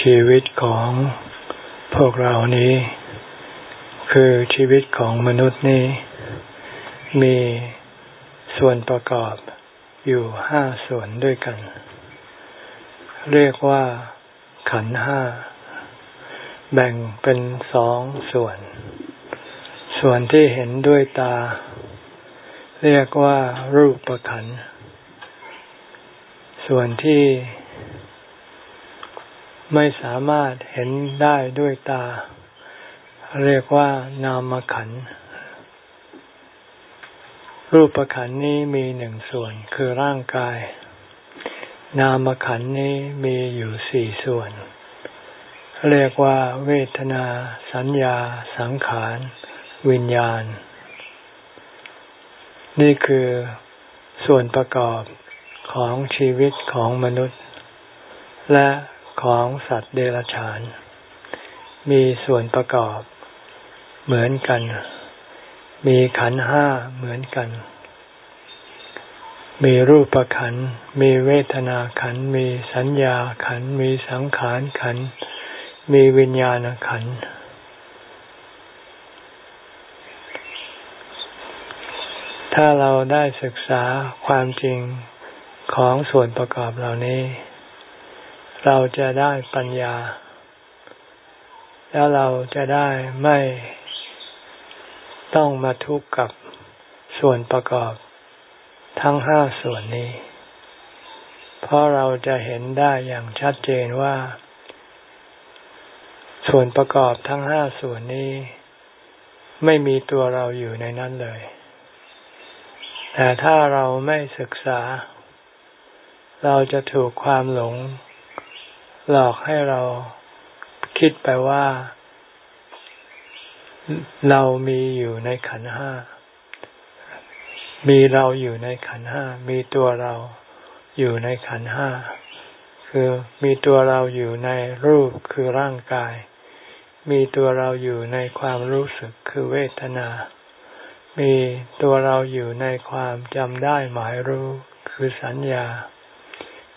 ชีวิตของพวกเรานี้ คือชีวิตของมนุษย์นี้ มีส่วนประกอบอยู่ห้าส่วนด้วยกัน เรียกว่าขันห้า แบ่งเป็นสองส่วน ส่วนที่เห็นด้วยตา เรียกว่ารูปประขัน ส่วนที่ ไม่สามารถเห็นได้ด้วยตา เรียกว่านามขัน รูปขันนี้มีหนึ่งส่วนคือร่างกาย นามขันนี้มีอยู่สี่ส่วน เรียกว่า เวทนา สัญญา สังขาร วิญญาณ นี่คือส่วนประกอบของชีวิตของมนุษย์ และ ของสัตว์เดรัจฉาน มีส่วนประกอบ เหมือนกัน มีขันห้าเหมือนกัน มีรูปขัน มีเวทนาขัน มีสัญญาขัน มีสังขารขัน มีวิญญาณขัน ถ้าเราได้ศึกษาความจริงของส่วนประกอบเหล่านี้ เราจะได้ปัญญา แล้วเราจะได้ไม่ต้องมาทุกข์กับส่วนประกอบทั้งห้าส่วนนี้ เพราะเราจะเห็นได้อย่างชัดเจนว่า ส่วนประกอบทั้งห้าส่วนนี้ ไม่มีตัวเราอยู่ในนั้นเลย แต่ถ้าเราไม่ศึกษา เราจะถูกความหลง หลอกให้เราคิดไปว่า เรามีอยู่ในขันห้า มีเราอยู่ในขันห้า มีตัวเราอยู่ในขันห้า คือมีตัวเราอยู่ในรูปคือร่างกาย มีตัวเราอยู่ในความรู้สึกคือเวทนา มีตัวเราอยู่ในความจำได้หมายรู้คือสัญญา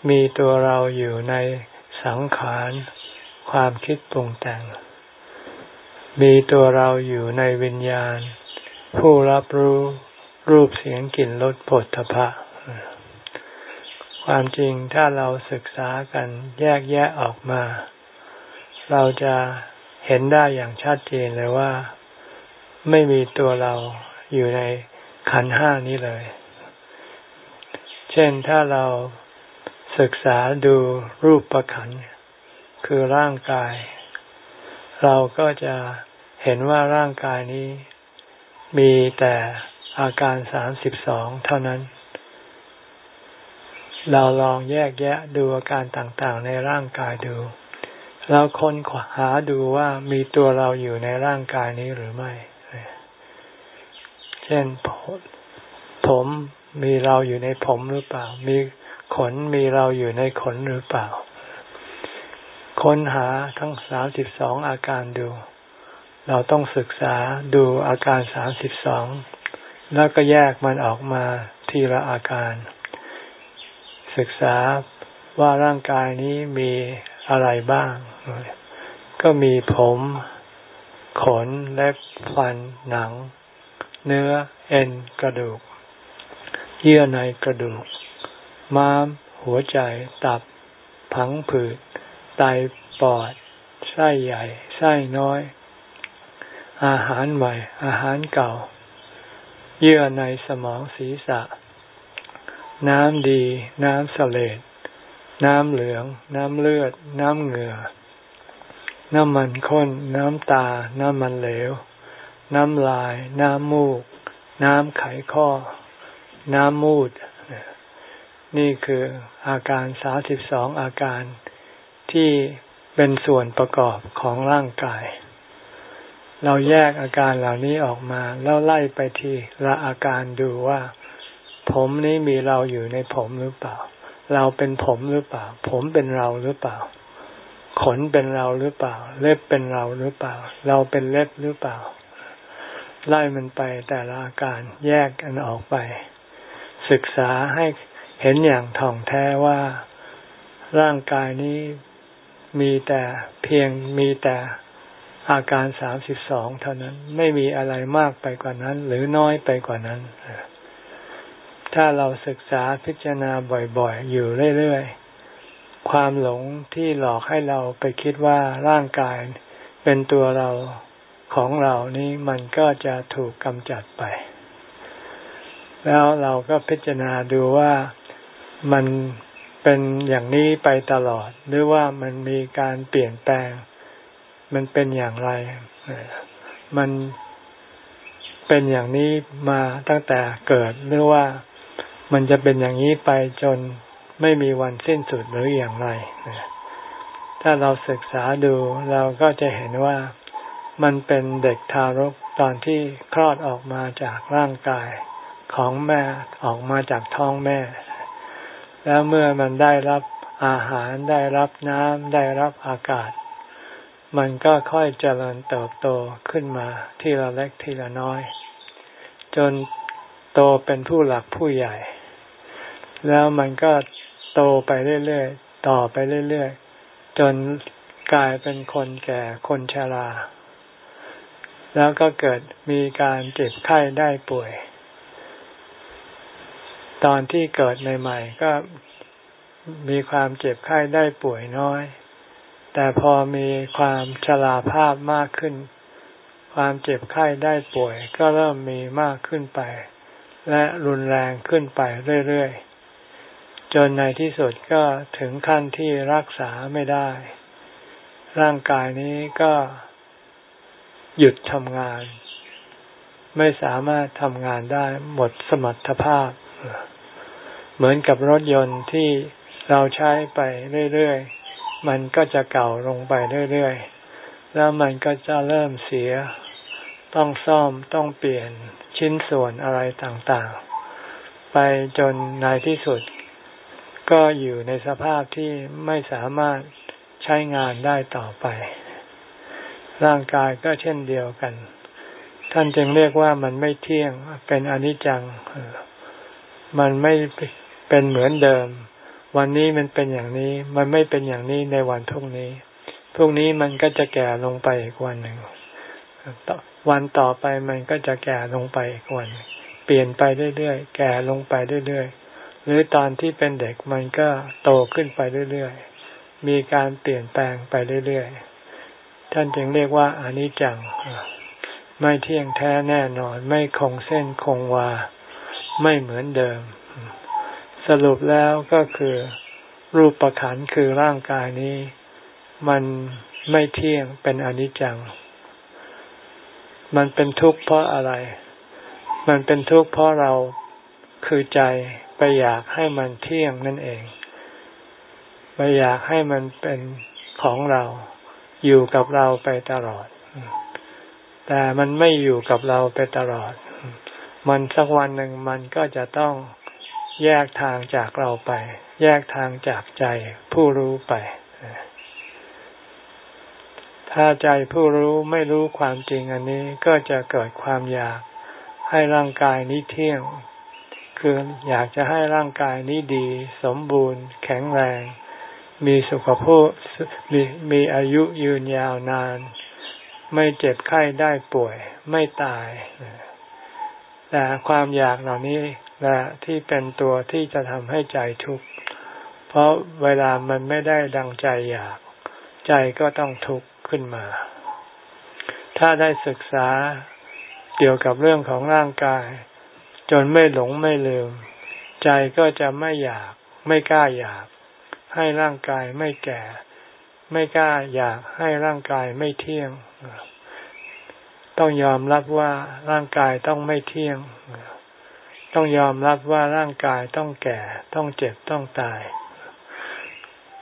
มีตัวเราอยู่ใน สังขาร ความคิดปรุงแต่ง มีตัวเราอยู่ในวิญญาณ ผู้รับรู้รูปเสียงกลิ่นรสผลทพะ ความจริงถ้าเราศึกษากันแยกแยะออกมา เราจะเห็นได้อย่างชัดเจนเลยว่า ไม่มีตัวเราอยู่ในขันห้านี้เลย เช่นถ้าเรา ศึกษาดูรูปประขันคือร่างกาย เราก็จะเห็นว่าร่างกายนี้ มีแต่อาการสามสิบสองเท่านั้น เราลองแยกแยะดูอาการต่างๆ ในร่างกายดู เราค้นหาดูว่ามีตัวเราอยู่ในร่างกายนี้หรือไม่ เช่นผมมีเราอยู่ในผมหรือเปล่า มี ขนมีเราอยู่ในขนหรือเปล่า ค้นหาทั้งสามสิบสองอาการดู เราต้องศึกษาดูอาการสามสิบสองแล้วก็แยกมันออกมาทีละอาการ ศึกษาว่าร่างกายนี้มีอะไรบ้าง ก็มีผม ขน เล็บ ฟัน หนัง เนื้อ เอ็น กระดูก เยื่อในกระดูก ม้าม หัวใจ ตับ ผังผืด ไต ปอด ไส้ใหญ่ ไส้น้อย อาหารใหม่ อาหารเก่า เยื่อในสมองศีรษะ น้ำดี น้ำเสลดน้ำเหลือง น้ำเลือด น้ำเหงื่อ น้ำมันข้น น้ำตา น้ำมันเหลว น้ำลาย น้ำมูก น้ำไขข้อ น้ำมูด นี่คืออาการสาสิบสองอาการที่เป็นส่วนประกอบของร่างกาย เราแยกอาการเหล่านี้ออกมา แล้วไล่ไปทีละอาการดูว่า ผมนี้มีเราอยู่ในผมหรือเปล่า เราเป็นผมหรือเปล่า ผมเป็นเราหรือเปล่า ขนเป็นเราหรือเปล่า เล็บเป็นเราหรือเปล่า เราเป็นเล็บหรือเปล่า ไล่มันไปแต่ละอาการแยกกันออกไป ศึกษาให้ เห็นอย่างท่องแท้ว่าร่างกายนี้มีแต่เพียงมีแต่อาการสามสิบสองเท่านั้น ไม่มีอะไรมากไปกว่านั้น หรือน้อยไปกว่านั้น ถ้าเราศึกษาพิจารณาบ่อยๆ อยู่เรื่อยๆ ความหลงที่หลอกให้เราไปคิดว่าร่างกายเป็นตัวเราของเรานี้มันก็จะถูกกำจัดไป แล้วเราก็พิจารณาดูว่า มันเป็นอย่างนี้ไปตลอด หรือว่ามันมีการเปลี่ยนแปลง มันเป็นอย่างไร มันเป็นอย่างนี้มาตั้งแต่เกิดหรือว่ามันจะเป็นอย่างนี้ไปจนไม่มีวันสิ้นสุดหรืออย่างไร ถ้าเราศึกษาดูเราก็จะเห็นว่ามันเป็นเด็กทารกตอนที่คลอดออกมาจากร่างกายของแม่ออกมาจากท้องแม่ แล้วเมื่อมันได้รับอาหารได้รับน้ำได้รับอากาศ มันก็ค่อยเจริญเติบโตขึ้นมาทีละเล็กทีละน้อย จนโตเป็นผู้หลักผู้ใหญ่ แล้วมันก็โตไปเรื่อยๆต่อไปเรื่อยๆจนกลายเป็นคนแก่คนชราแล้วก็เกิดมีการเจ็บไข้ได้ป่วย ตอนที่เกิดใหม่ๆก็มีความเจ็บไข้ได้ป่วยน้อย แต่พอมีความชราภาพมากขึ้น ความเจ็บไข้ได้ป่วย ก็เริ่มมีมากขึ้นไป และรุนแรงขึ้นไปเรื่อยๆ จนในที่สุดก็ถึงขั้นที่รักษาไม่ได้ ร่างกายนี้ก็หยุดทำงาน ไม่สามารถทำงานได้หมดสมรรถภาพ เหมือนกับรถยนต์ที่เราใช้ไปเรื่อยๆ มันก็จะเก่าลงไปเรื่อยๆ แล้วมันก็จะเริ่มเสีย ต้องซ่อมต้องเปลี่ยนชิ้นส่วนอะไรต่างๆ ไปจนในที่สุด ก็อยู่ในสภาพที่ไม่สามารถใช้งานได้ต่อไป ร่างกายก็เช่นเดียวกัน ท่านจึงเรียกว่ามันไม่เที่ยงเป็นอนิจจัง มันไม่ เป็นเหมือนเดิม วันนี้มันเป็นอย่างนี้ มันไม่เป็นอย่างนี้ในวันพรุ่งนี้ พรุ่งนี้มันก็จะแก่ลงไปอีกวันหนึ่ง วันต่อไปมันก็จะแก่ลงไปอีกวัน เปลี่ยนไปเรื่อยๆ แก่ลงไปเรื่อยๆ หรือตอนที่เป็นเด็กมันก็โตขึ้นไปเรื่อยๆ มีการเปลี่ยนแปลงไปเรื่อยๆ ท่านจึงเรียกว่าอนิจจังไม่เที่ยงแท้แน่นอน ไม่คงเส้นคงวา ไม่เหมือนเดิม สรุปแล้วก็คือรูปประขันคือร่างกายนี้ มันไม่เที่ยงเป็นอนิจจัง มันเป็นทุกข์เพราะอะไร มันเป็นทุกข์เพราะเราคือใจไปอยากให้มันเที่ยงนั่นเอง ไปอยากให้มันเป็นของเรา อยู่กับเราไปตลอด แต่มันไม่อยู่กับเราไปตลอด มันสักวันหนึ่งมันก็จะต้อง แยกทางจากเราไป แยกทางจากใจผู้รู้ไป ถ้าใจผู้รู้ไม่รู้ความจริงอันนี้ก็จะเกิดความอยากให้ร่างกายนี้เที่ยง คืออยากจะให้ร่างกายนี้ดี สมบูรณ์ แข็งแรง มีสุขภาพมีมีอายุยืนยาวนาน ไม่เจ็บไข้ได้ป่วย ไม่ตาย แต่ความอยากเหล่านี้ และที่เป็นตัวที่จะทำให้ใจทุกข์เพราะเวลามันไม่ได้ดังใจอยาก ใจก็ต้องทุกข์ขึ้นมา ถ้าได้ศึกษาเกี่ยวกับเรื่องของร่างกาย จนไม่หลงไม่ลืม ใจก็จะไม่อยาก ไม่กล้าอยาก ให้ร่างกายไม่แก่ ไม่กล้าอยากให้ร่างกายไม่เที่ยง ต้องยอมรับว่าร่างกายต้องไม่เที่ยง ต้องยอมรับว่าร่างกายต้องแก่ ต้องเจ็บต้องตาย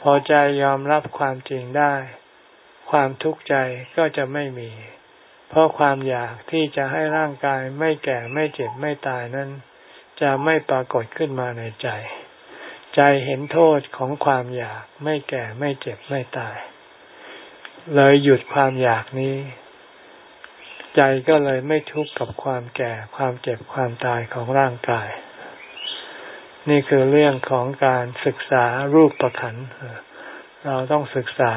พอใจยอมรับความจริงได้ ความทุกข์ใจก็จะไม่มี เพราะความอยากที่จะให้ร่างกายไม่แก่ไม่เจ็บไม่ตายนั้น จะไม่ปรากฏขึ้นมาในใจ ใจเห็นโทษของความอยากไม่แก่ไม่เจ็บไม่ตาย เลยหยุดความอยากนี้ ใจก็เลยไม่ทุกข์กับความแก่ความเจ็บความตายของร่างกาย นี่คือเรื่องของการศึกษารูปประขันเราต้องศึกษา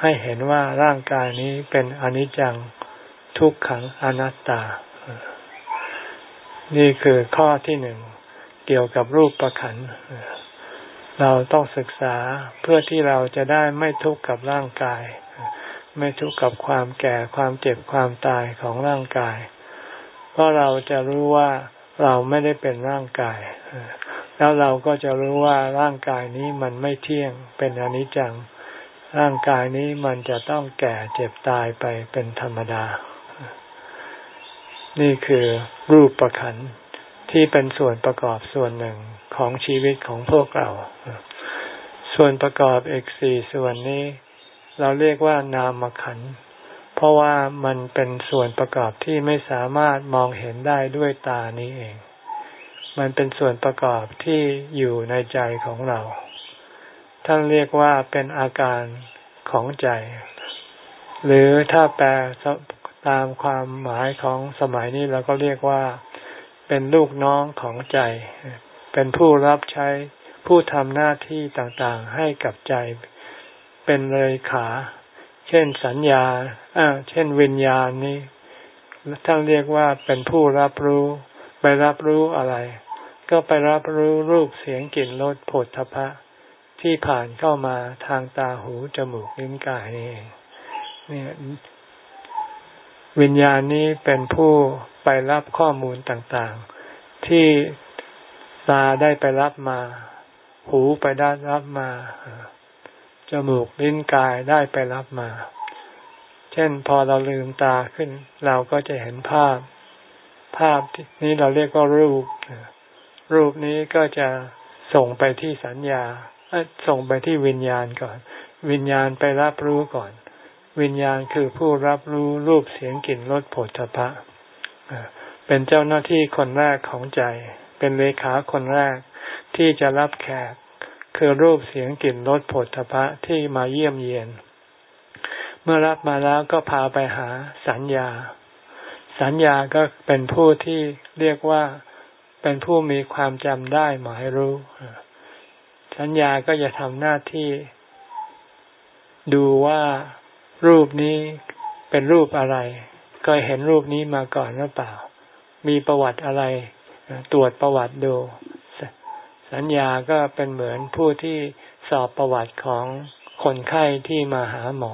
ให้เห็นว่าร่างกายนี้เป็นอนิจจังทุกขังอนัตตา นี่คือข้อที่หนึ่งเกี่ยวกับรูปประขันเราต้องศึกษาเพื่อที่เราจะได้ไม่ทุกข์กับร่างกาย ไม่ทุกข์กับความแก่ความเจ็บความตายของร่างกาย เพราะเราจะรู้ว่าเราไม่ได้เป็นร่างกาย แล้วเราก็จะรู้ว่าร่างกายนี้มันไม่เที่ยงเป็นอนิจจัง ร่างกายนี้มันจะต้องแก่เจ็บตายไปเป็นธรรมดา นี่คือรูปประขันที่เป็นส่วนประกอบส่วนหนึ่งของชีวิตของพวกเรา ส่วนประกอบอีกสี่ส่วนนี้ เราเรียกว่านามขัน เพราะว่ามันเป็นส่วนประกอบที่ไม่สามารถมองเห็นได้ด้วยตานี้เอง มันเป็นส่วนประกอบที่อยู่ในใจของเรา ท่านเรียกว่าเป็นอาการของใจ หรือถ้าแปลตามความหมายของสมัยนี้เราก็เรียกว่าเป็นลูกน้องของใจ เป็นผู้รับใช้ผู้ทำหน้าที่ต่างๆให้กับใจ เป็นเลยขา เช่นสัญญาอ่าเช่นวิญญาณนี้ท่านเรียกว่าเป็นผู้รับรู้ ไปรับรู้อะไร ก็ไปรับรู้รูปเสียงกลิ่นรสผลทพะ ที่ผ่านเข้ามาทางตาหูจมูกลิ้นกายนี่เองเนี่ยวิญญาณนี้เป็นผู้ไปรับข้อมูลต่างๆ ที่ตาได้ไปรับมา หูไปได้รับมา จมูกลิ้นกายได้ไปรับมา เช่นพอเราลืมตาขึ้น เราก็จะเห็นภาพ ภาพนี้เราเรียกว่ารูป รูปนี้ก็จะส่งไปที่สัญญาส่งไปที่วิญญาณก่อน วิญญาณไปรับรู้ก่อน วิญญาณคือผู้รับรู้รูปเสียงกลิ่นรสผลทพะเป็นเจ้าหน้าที่คนแรกของใจ เป็นเลขาคนแรกที่จะรับแขก คือรูปเสียงกลิ่นรสผลทพะที่มาเยี่ยมเยียน เมื่อรับมาแล้วก็พาไปหาสัญญา สัญญาก็เป็นผู้ที่เรียกว่าเป็นผู้มีความจำได้หมายรู้ สัญญาก็จะทำหน้าที่ ดูว่ารูปนี้เป็นรูปอะไร เคยเห็นรูปนี้มาก่อนหรือเปล่า มีประวัติอะไร ตรวจประวัติดู สัญญาก็เป็นเหมือนผู้ที่สอบประวัติของคนไข้ที่มาหาหมอ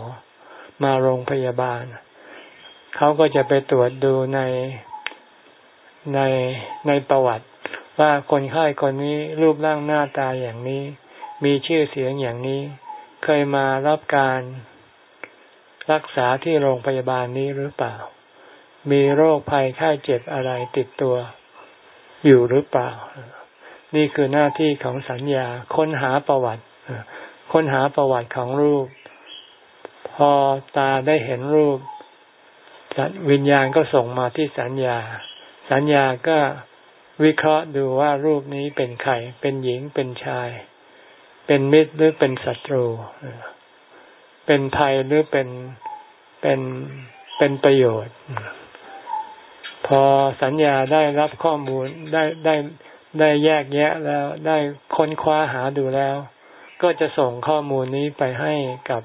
มาโรงพยาบาล เขาก็จะไปตรวจดูในในในประวัติ ว่าคนไข้คนนี้รูปร่างหน้าตาอย่างนี้ มีชื่อเสียงอย่างนี้ เคยมารับการรักษาที่โรงพยาบาลนี้หรือเปล่า มีโรคภัยไข้เจ็บอะไรติดตัว อยู่หรือเปล่า นี่คือหน้าที่ของสัญญาค้นหาประวัติค้นหาประวัติของรูป พอตาได้เห็นรูป วิญญาณก็ส่งมาที่สัญญา สัญญาก็วิเคราะห์ดูว่ารูปนี้เป็นใครเป็นหญิงเป็นชาย เป็นมิตรหรือเป็นศัตรู เป็นภัยหรือเป็นเป็นเป็นประโยชน์ พอสัญญาได้รับข้อมูลได้ได้ ได้แยกแยะแล้วได้ค้นคว้าหาดูแล้ว ก็จะส่งข้อมูลนี้ไปให้กับ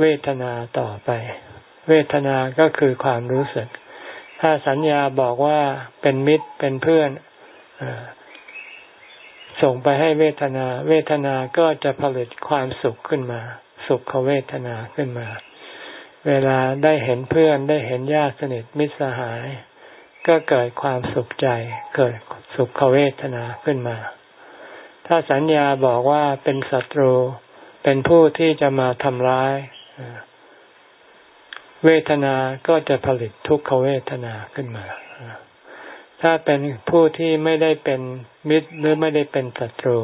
เวทนาต่อไป เวทนาก็คือความรู้สึก ถ้าสัญญาบอกว่าเป็นมิตรเป็นเพื่อนส่งไปให้เวทนา เวทนาก็จะผลิตความสุขขึ้นมา สุขเวทนาขึ้นมา เวลาได้เห็นเพื่อนได้เห็นญาติสนิทมิตรสหาย ก็เกิดความสุขใจ เกิดสุขเวทนาขึ้นมา ถ้าสัญญาบอกว่าเป็นศัตรู เป็นผู้ที่จะมาทำร้าย เวทนาก็จะผลิตทุกขเวทนาขึ้นมา ถ้าเป็นผู้ที่ไม่ได้เป็นมิตรหรือไม่ได้เป็นศัตรู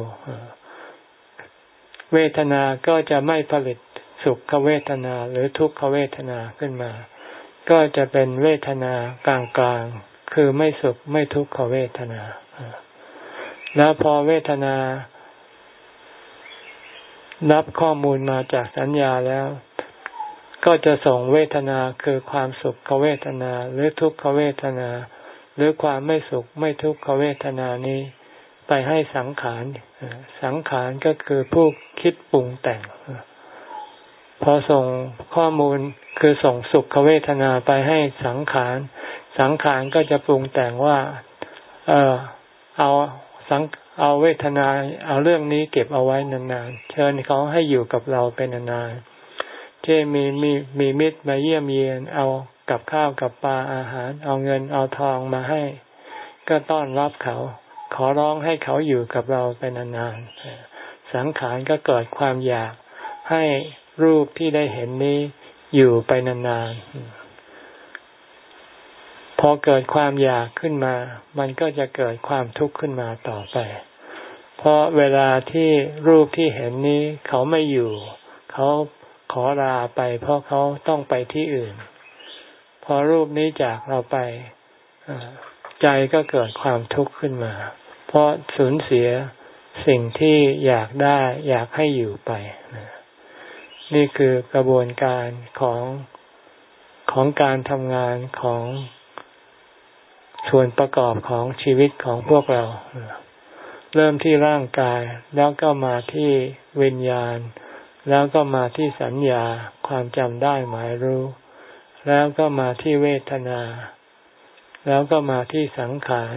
เวทนาก็จะไม่ผลิตสุขเวทนาหรือทุกขเวทนาขึ้นมา ก็จะเป็นเวทนากลางๆ คือไม่สุขไม่ทุกขเวทนา แล้วพอเวทนารับข้อมูลมาจากสัญญาแล้ว ก็จะส่งเวทนาคือความสุขเวทนา หรือทุกขเวทนา หรือความไม่สุขไม่ทุกขเวทนานี้ ไปให้สังขาร สังขารก็คือผู้คิดปรุงแต่ง พอส่งข้อมูลคือส่งสุขเวทนาไปให้สังขาร สังขารก็จะปรุงแต่งว่า เออเอาสังเอาเวทนา เอาเรื่องนี้เก็บเอาไว้นานๆ เชิญเขาให้อยู่กับเราเป็นนานๆเช่มีมีมีมิตรมาเยี่ยมเยียน เอากับข้าวกับปลาอาหาร เอาเงินเอาทองมาให้ ก็ต้อนรับเขา ขอร้องให้เขาอยู่กับเราเป็นนานๆ สังขารก็เกิดความอยากให้รูปที่ได้เห็นนี้อยู่ไปนานๆ อเกิดความอยากขึ้นมา มันก็จะเกิดความทุกข์ขึ้นมาต่อไป เพราะเวลาที่รูปที่เห็นนี้เขาไม่อยู่ เขาขอลาไป เพราะเขาต้องไปที่อื่น พอรูปนี้จากเราไปใจก็เกิดความทุกข์ขึ้นมา เพราะสูญเสียสิ่งที่อยากได้อยากให้อยู่ไป นี่คือกระบวนการของของการทำงานของ ส่วนประกอบของชีวิตของพวกเรา เริ่มที่ร่างกายแล้วก็มาที่วิญญาณ แล้วก็มาที่สัญญาความจำได้หมายรู้ แล้วก็มาที่เวทนา แล้วก็มาที่สังขาร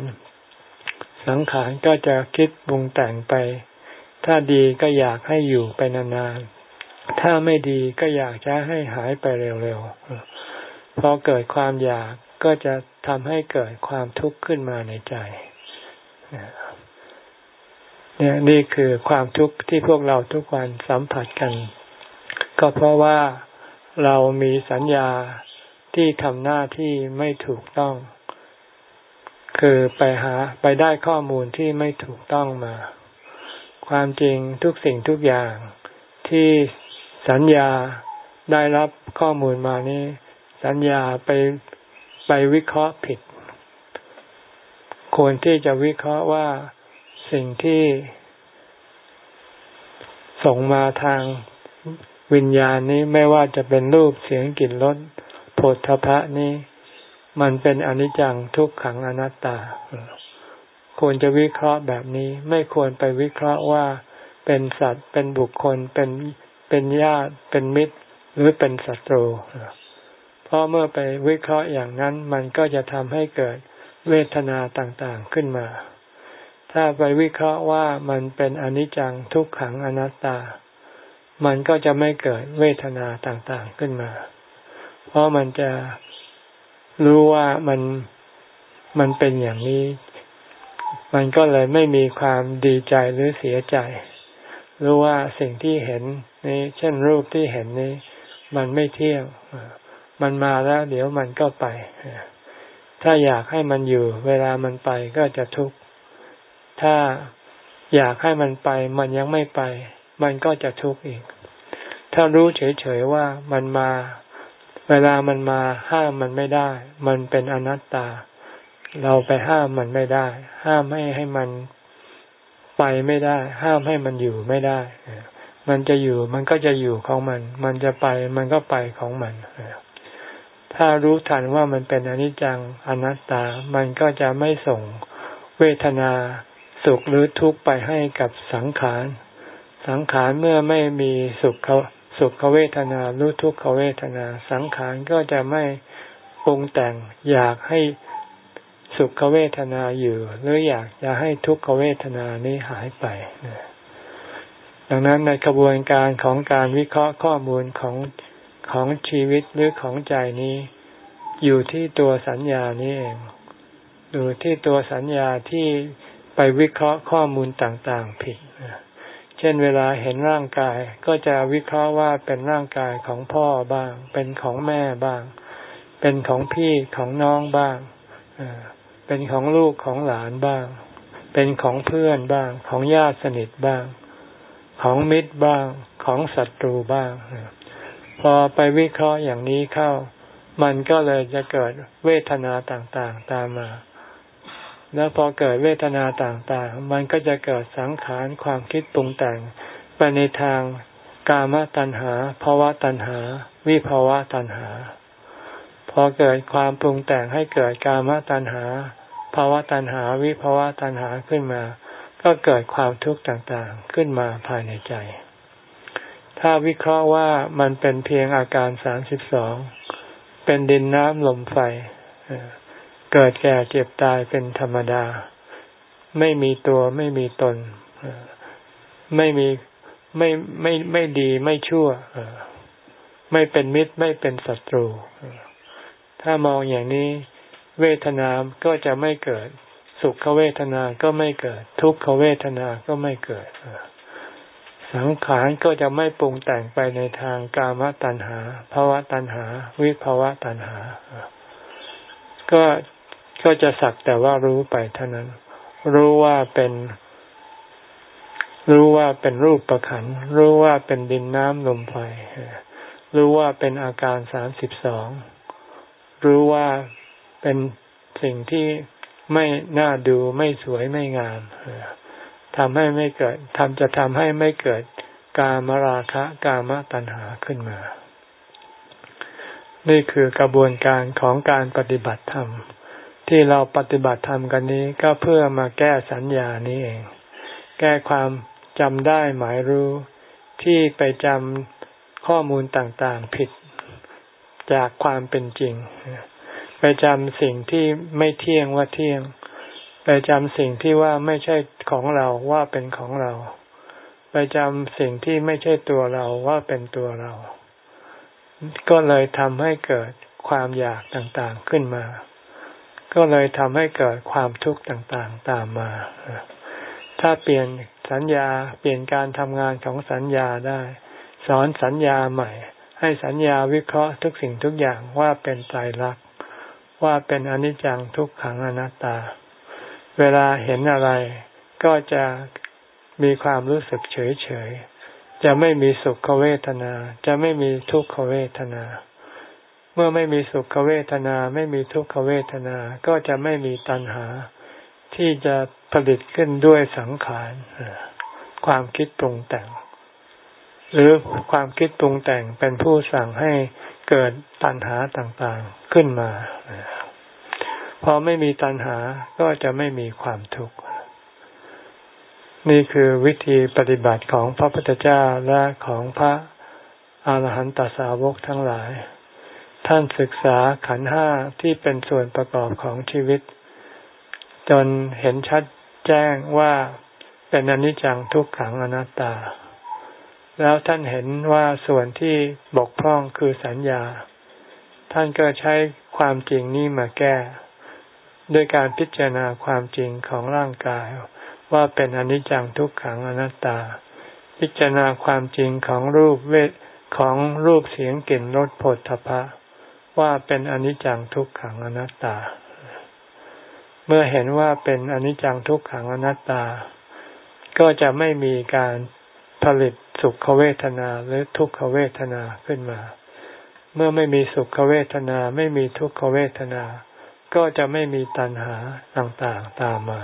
สังขารก็จะคิดบุงแต่งไป ถ้าดีก็อยากให้อยู่ไปนานๆ ถ้าไม่ดีก็อยากจะให้หายไปเร็วๆ พอเกิดความอยากก็จะ ทำให้เกิดความทุกข์ขึ้นมาในใจเนี่ยนี่คือความทุกข์ที่พวกเราทุกวันสัมผัสกัน ก็เพราะว่าเรามีสัญญาที่ทำหน้าที่ไม่ถูกต้อง คือไปหาไปได้ข้อมูลที่ไม่ถูกต้องมา ความจริงทุกสิ่งทุกอย่างที่สัญญาได้รับข้อมูลมานี้ สัญญาไป ไปวิเคราะห์ผิด ควรที่จะวิเคราะห์ว่าสิ่งที่ ส่งมาทางวิญญาณนี้ไม่ว่าจะเป็นรูปเสียงกลิ่นรสโผฏฐพะนี้ มันเป็นอนิจจังทุกขังอนัตตา ควรจะวิเคราะห์แบบนี้ ไม่ควรไปวิเคราะห์ว่าเป็นสัตว์เป็นบุคคลเป็นเป็นญาติเป็นมิตร หรือเป็นศัตรู เพราะเมื่อไปวิเคราะห์อย่างนั้นมันก็จะทำให้เกิดเวทนาต่างๆขึ้นมา ถ้าไปวิเคราะห์ว่ามันเป็นอนิจจังทุกขังอนัตตา มันก็จะไม่เกิดเวทนาต่างๆขึ้นมา เพราะมันจะรู้ว่ามันมันเป็นอย่างนี้ มันก็เลยไม่มีความดีใจหรือเสียใจ รู้ว่าสิ่งที่เห็นนี้เช่นรูปที่เห็นนี้ มันไม่เที่ยง มันมาแล้ว เดี๋ยวมันก็ไป ถ้าอยากให้มันอยู่ เวลามันไปก็จะทุกข์ ถ้าอยากให้มันไป มันยังไม่ไป มันก็จะทุกข์อีก ถ้ารู้เฉยๆว่ามันมา เวลามันมาห้ามมันไม่ได้ มันเป็นอนัตตา เราไปห้ามมันไม่ได้ ห้ามไม่ให้มันไปไม่ได้ ห้ามให้มันอยู่ไม่ได้ มันจะอยู่มันก็จะอยู่ของมัน มันจะไปมันก็ไปของมัน ถ้ารู้ทันว่ามันเป็นอนิจจังอนัตตา มันก็จะไม่ส่งเวทนาสุขหรือทุกข์ไปให้กับสังขาร สังขารเมื่อไม่มีสุขเขาสุขเวทนารู้ทุกขเวทนา สังขารก็จะไม่ปรุงแต่งอยากให้สุขเวทนาอยู่หรืออยากจะให้ทุกขเวทนานี้หายไป ดังนั้นในกระบวนการของการวิเคราะห์ข้อมูลของ ของชีวิตหรือของใจนี้ อยู่ที่ตัวสัญญานี้เองอยู่ที่ตัวสัญญาที่ไปวิเคราะห์ข้อมูลต่างๆผิดเช่นเวลาเห็นร่างกายก็จะวิเคราะห์ว่าเป็นร่างกายของพ่อบ้าง เป็นของแม่บ้าง เป็นของพี่ของน้องบ้างเป็นของลูกของหลานบ้าง เป็นของเพื่อนบ้าง ของญาติสนิทบ้าง ของมิตรบ้าง ของศัตรูบ้าง พอไปวิเคราะห์อย่างนี้เข้า มันก็เลยจะเกิดเวทนาต่างๆตามมา แล้วพอเกิดเวทนาต่างๆ มันก็จะเกิดสังขารความคิดปรุงแต่งไปในทางกามตัณหาภาวะตัณหา วิภาวะตัณหา พอเกิดความปรุงแต่งให้เกิดกามตัณหาภาวะตัณหา วิภาวะตัณหาขึ้นมา ก็เกิดความทุกข์ต่างๆขึ้นมาภายในใจ ถ้าวิเคราะห์ว่ามันเป็นเพียงอาการสามสิบสอง เป็นดินน้ำลมไฟ เกิดแก่เจ็บตายเป็นธรรมดา ไม่มีตัวไม่มีตน ไม่มีไม่ไม่ไม่ดีไม่ชั่ว ไม่เป็นมิตรไม่เป็นศัตรู ถ้ามองอย่างนี้ เวทนาก็จะไม่เกิด สุขเวทนาก็ไม่เกิด ทุกขเวทนาก็ไม่เกิด สังขารก็จะไม่ปรุงแต่งไปในทางกามตัณหาภาวะตัณหา วิภาวะตัณหา ก็ก็จะสักแต่ว่ารู้ไปเท่านั้น รู้ว่าเป็น รู้ว่าเป็นรูปประขันรู้ว่าเป็นดินน้ำลมไฟรู้ว่าเป็นอาการสามสิบสองรู้ว่าเป็นสิ่งที่ไม่น่าดูไม่สวยไม่งาม ทำให้ไม่เกิดทำจะทำให้ไม่เกิดกามราคะกามตัณหาขึ้นมา นี่คือกระบวนการของการปฏิบัติธรรม ที่เราปฏิบัติธรรมกันนี้ก็เพื่อมาแก้สัญญานี้เอง แก้ความจำได้หมายรู้ที่ไปจำข้อมูลต่างๆผิดจากความเป็นจริง ไปจำสิ่งที่ไม่เที่ยงว่าเที่ยง ไปจำสิ่งที่ว่าไม่ใช่ของเราว่าเป็นของเรา ไปจำสิ่งที่ไม่ใช่ตัวเราว่าเป็นตัวเรา ก็เลยทำให้เกิดความอยากต่างๆขึ้นมา ก็เลยทำให้เกิดความทุกข์ต่างๆตามมา ถ้าเปลี่ยนสัญญาเปลี่ยนการทำงานของสัญญาได้ สอนสัญญาใหม่ ให้สัญญาวิเคราะห์ทุกสิ่งทุกอย่างว่าเป็นใจรักว่าเป็นอนิจจังทุกขังอนัตตา เวลาเห็นอะไรก็จะมีความรู้สึกเฉยเฉย จะไม่มีสุขเวทนา จะไม่มีทุกขเวทนา เมื่อไม่มีสุขเวทนา ไม่มีทุกขเวทนา ก็จะไม่มีตัณหา ที่จะผลิตขึ้นด้วยสังขาร ความคิดปรุงแต่ง หรือความคิดปรุงแต่งเป็นผู้สั่งให้เกิดตัณหาต่างๆขึ้นมา พอไม่มีตัณหาก็จะไม่มีความทุกข์ นี่คือวิธีปฏิบัติของพระพุทธเจ้าและของพระอาหารหันตสาวกทั้งหลาย ท่านศึกษาขันห้าที่เป็นส่วนประกอบของชีวิต จนเห็นชัดแจ้งว่าเป็นอนิจจังทุกขังอนัตตา แล้วท่านเห็นว่าส่วนที่บกพร่องคือสัญญา ท่านก็ใช้ความจริงนี้มาแก้ ด้วยการพิจารณาความจริงของร่างกาย ว่าเป็นอนิจจังทุกขังอนัตตา พิจารณาความจริงของรูปเวทของรูปเสียงกลิ่นรสผลทพะ ว่าเป็นอนิจจังทุกขังอนัตตา เมื่อเห็นว่าเป็นอนิจจังทุกขังอนัตตา ก็จะไม่มีการผลิตสุขเวทนาหรือทุกขเวทนาขึ้นมา เมื่อไม่มีสุขเวทนาไม่มีทุกขเวทนา ก็จะไม่มีตัณหาต่างๆตามมา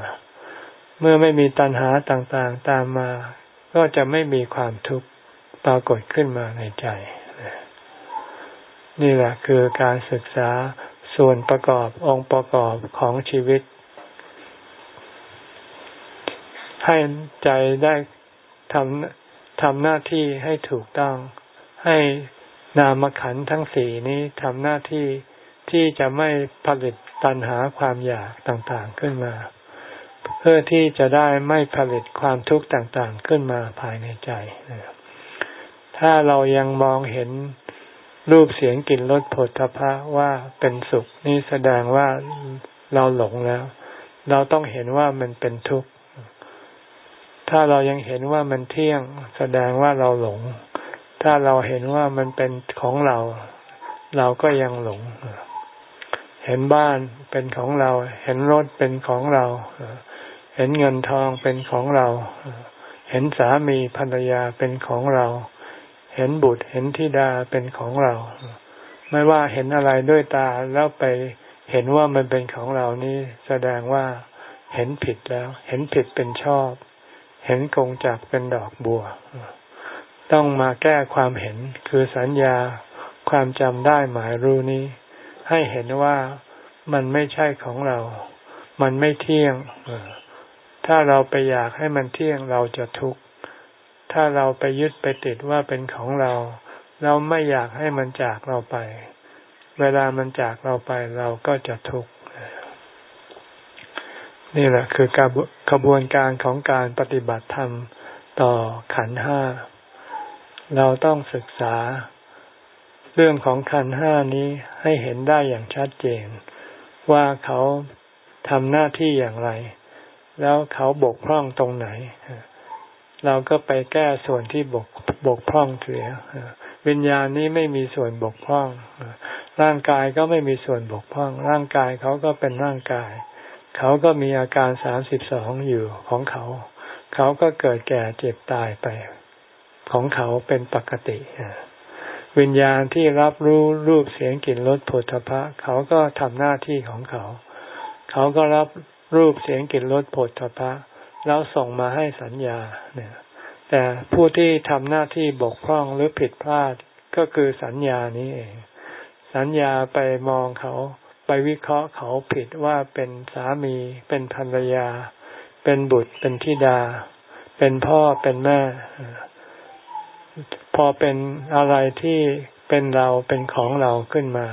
เมื่อไม่มีตัณหาต่างๆตามมา ก็จะไม่มีความทุกข์ปรากฏขึ้นมาในใจ นี่แหละคือการศึกษาส่วนประกอบองค์ประกอบของชีวิต ให้ใจได้ทำทำหน้าที่ให้ถูกต้อง ให้นามขันทั้งสี่นี้ทำหน้าที่ที่จะไม่ผลิต ตัณหาความอยากต่างๆขึ้นมา เพื่อที่จะได้ไม่ผลิตความทุกข์ต่างๆขึ้นมาภายในใจ ถ้าเรายังมองเห็นรูปเสียงกลิ่นรสผลทพะว่าเป็นสุขนี่แสดงว่าเราหลงแล้ว เราต้องเห็นว่ามันเป็นทุกข์ ถ้าเรายังเห็นว่ามันเที่ยง แสดงว่าเราหลง ถ้าเราเห็นว่ามันเป็นของเรา เราก็ยังหลง เห็นบ้านเป็นของเรา เห็นรถเป็นของเรา เห็นเงินทองเป็นของเรา เห็นสามีภรรยาเป็นของเรา เห็นบุตรเห็นธิดาเป็นของเรา ไม่ว่าเห็นอะไรด้วยตาแล้วไปเห็นว่ามันเป็นของเรานี่แสดงว่าเห็นผิดแล้ว เห็นผิดเป็นชอบ เห็นกงจากเป็นดอกบัว ต้องมาแก้ความเห็นคือสัญญาความจำได้หมายรู้นี้ ให้เห็นว่ามันไม่ใช่ของเรา มันไม่เที่ยง ถ้าเราไปอยากให้มันเที่ยงเราจะทุกข์ ถ้าเราไปยึดไปติดว่าเป็นของเรา เราไม่อยากให้มันจากเราไป เวลามันจากเราไปเราก็จะทุกข์ นี่แหละคือกระขบวนการของการปฏิบัติธรรมต่อขันห้า เราต้องศึกษา เรื่องของขันห้านี้ให้เห็นได้อย่างชัดเจน ว่าเขาทำหน้าที่อย่างไร แล้วเขาบกพร่องตรงไหน เราก็ไปแก้ส่วนที่บกบกพร่องเสียวิญญาณนี้ไม่มีส่วนบกพร่อง ร่างกายก็ไม่มีส่วนบกพร่อง ร่างกายเขาก็เป็นร่างกาย เขาก็มีอาการสามสิบสองอยู่ของเขา เขาก็เกิดแก่เจ็บตายไป ของเขาเป็นปกติ วิญญาณที่รับรู้รูปเสียงกลิ่นรสผลพะเขาก็ทำหน้าที่ของเขา เขาก็รับรูปเสียงกลิ่นรสผลพะแล้วส่งมาให้สัญญาเนี่ย แต่ผู้ที่ทำหน้าที่บกพร่องหรือผิดพลาดก็คือสัญญานี้เอง สัญญาไปมองเขาไปวิเคราะห์เขาผิดว่าเป็นสามี เป็นภรรยา เป็นบุตรเป็นธิดา เป็นพ่อเป็นแม่ พอเป็นอะไรที่เป็นเราเป็นของเราขึ้นมา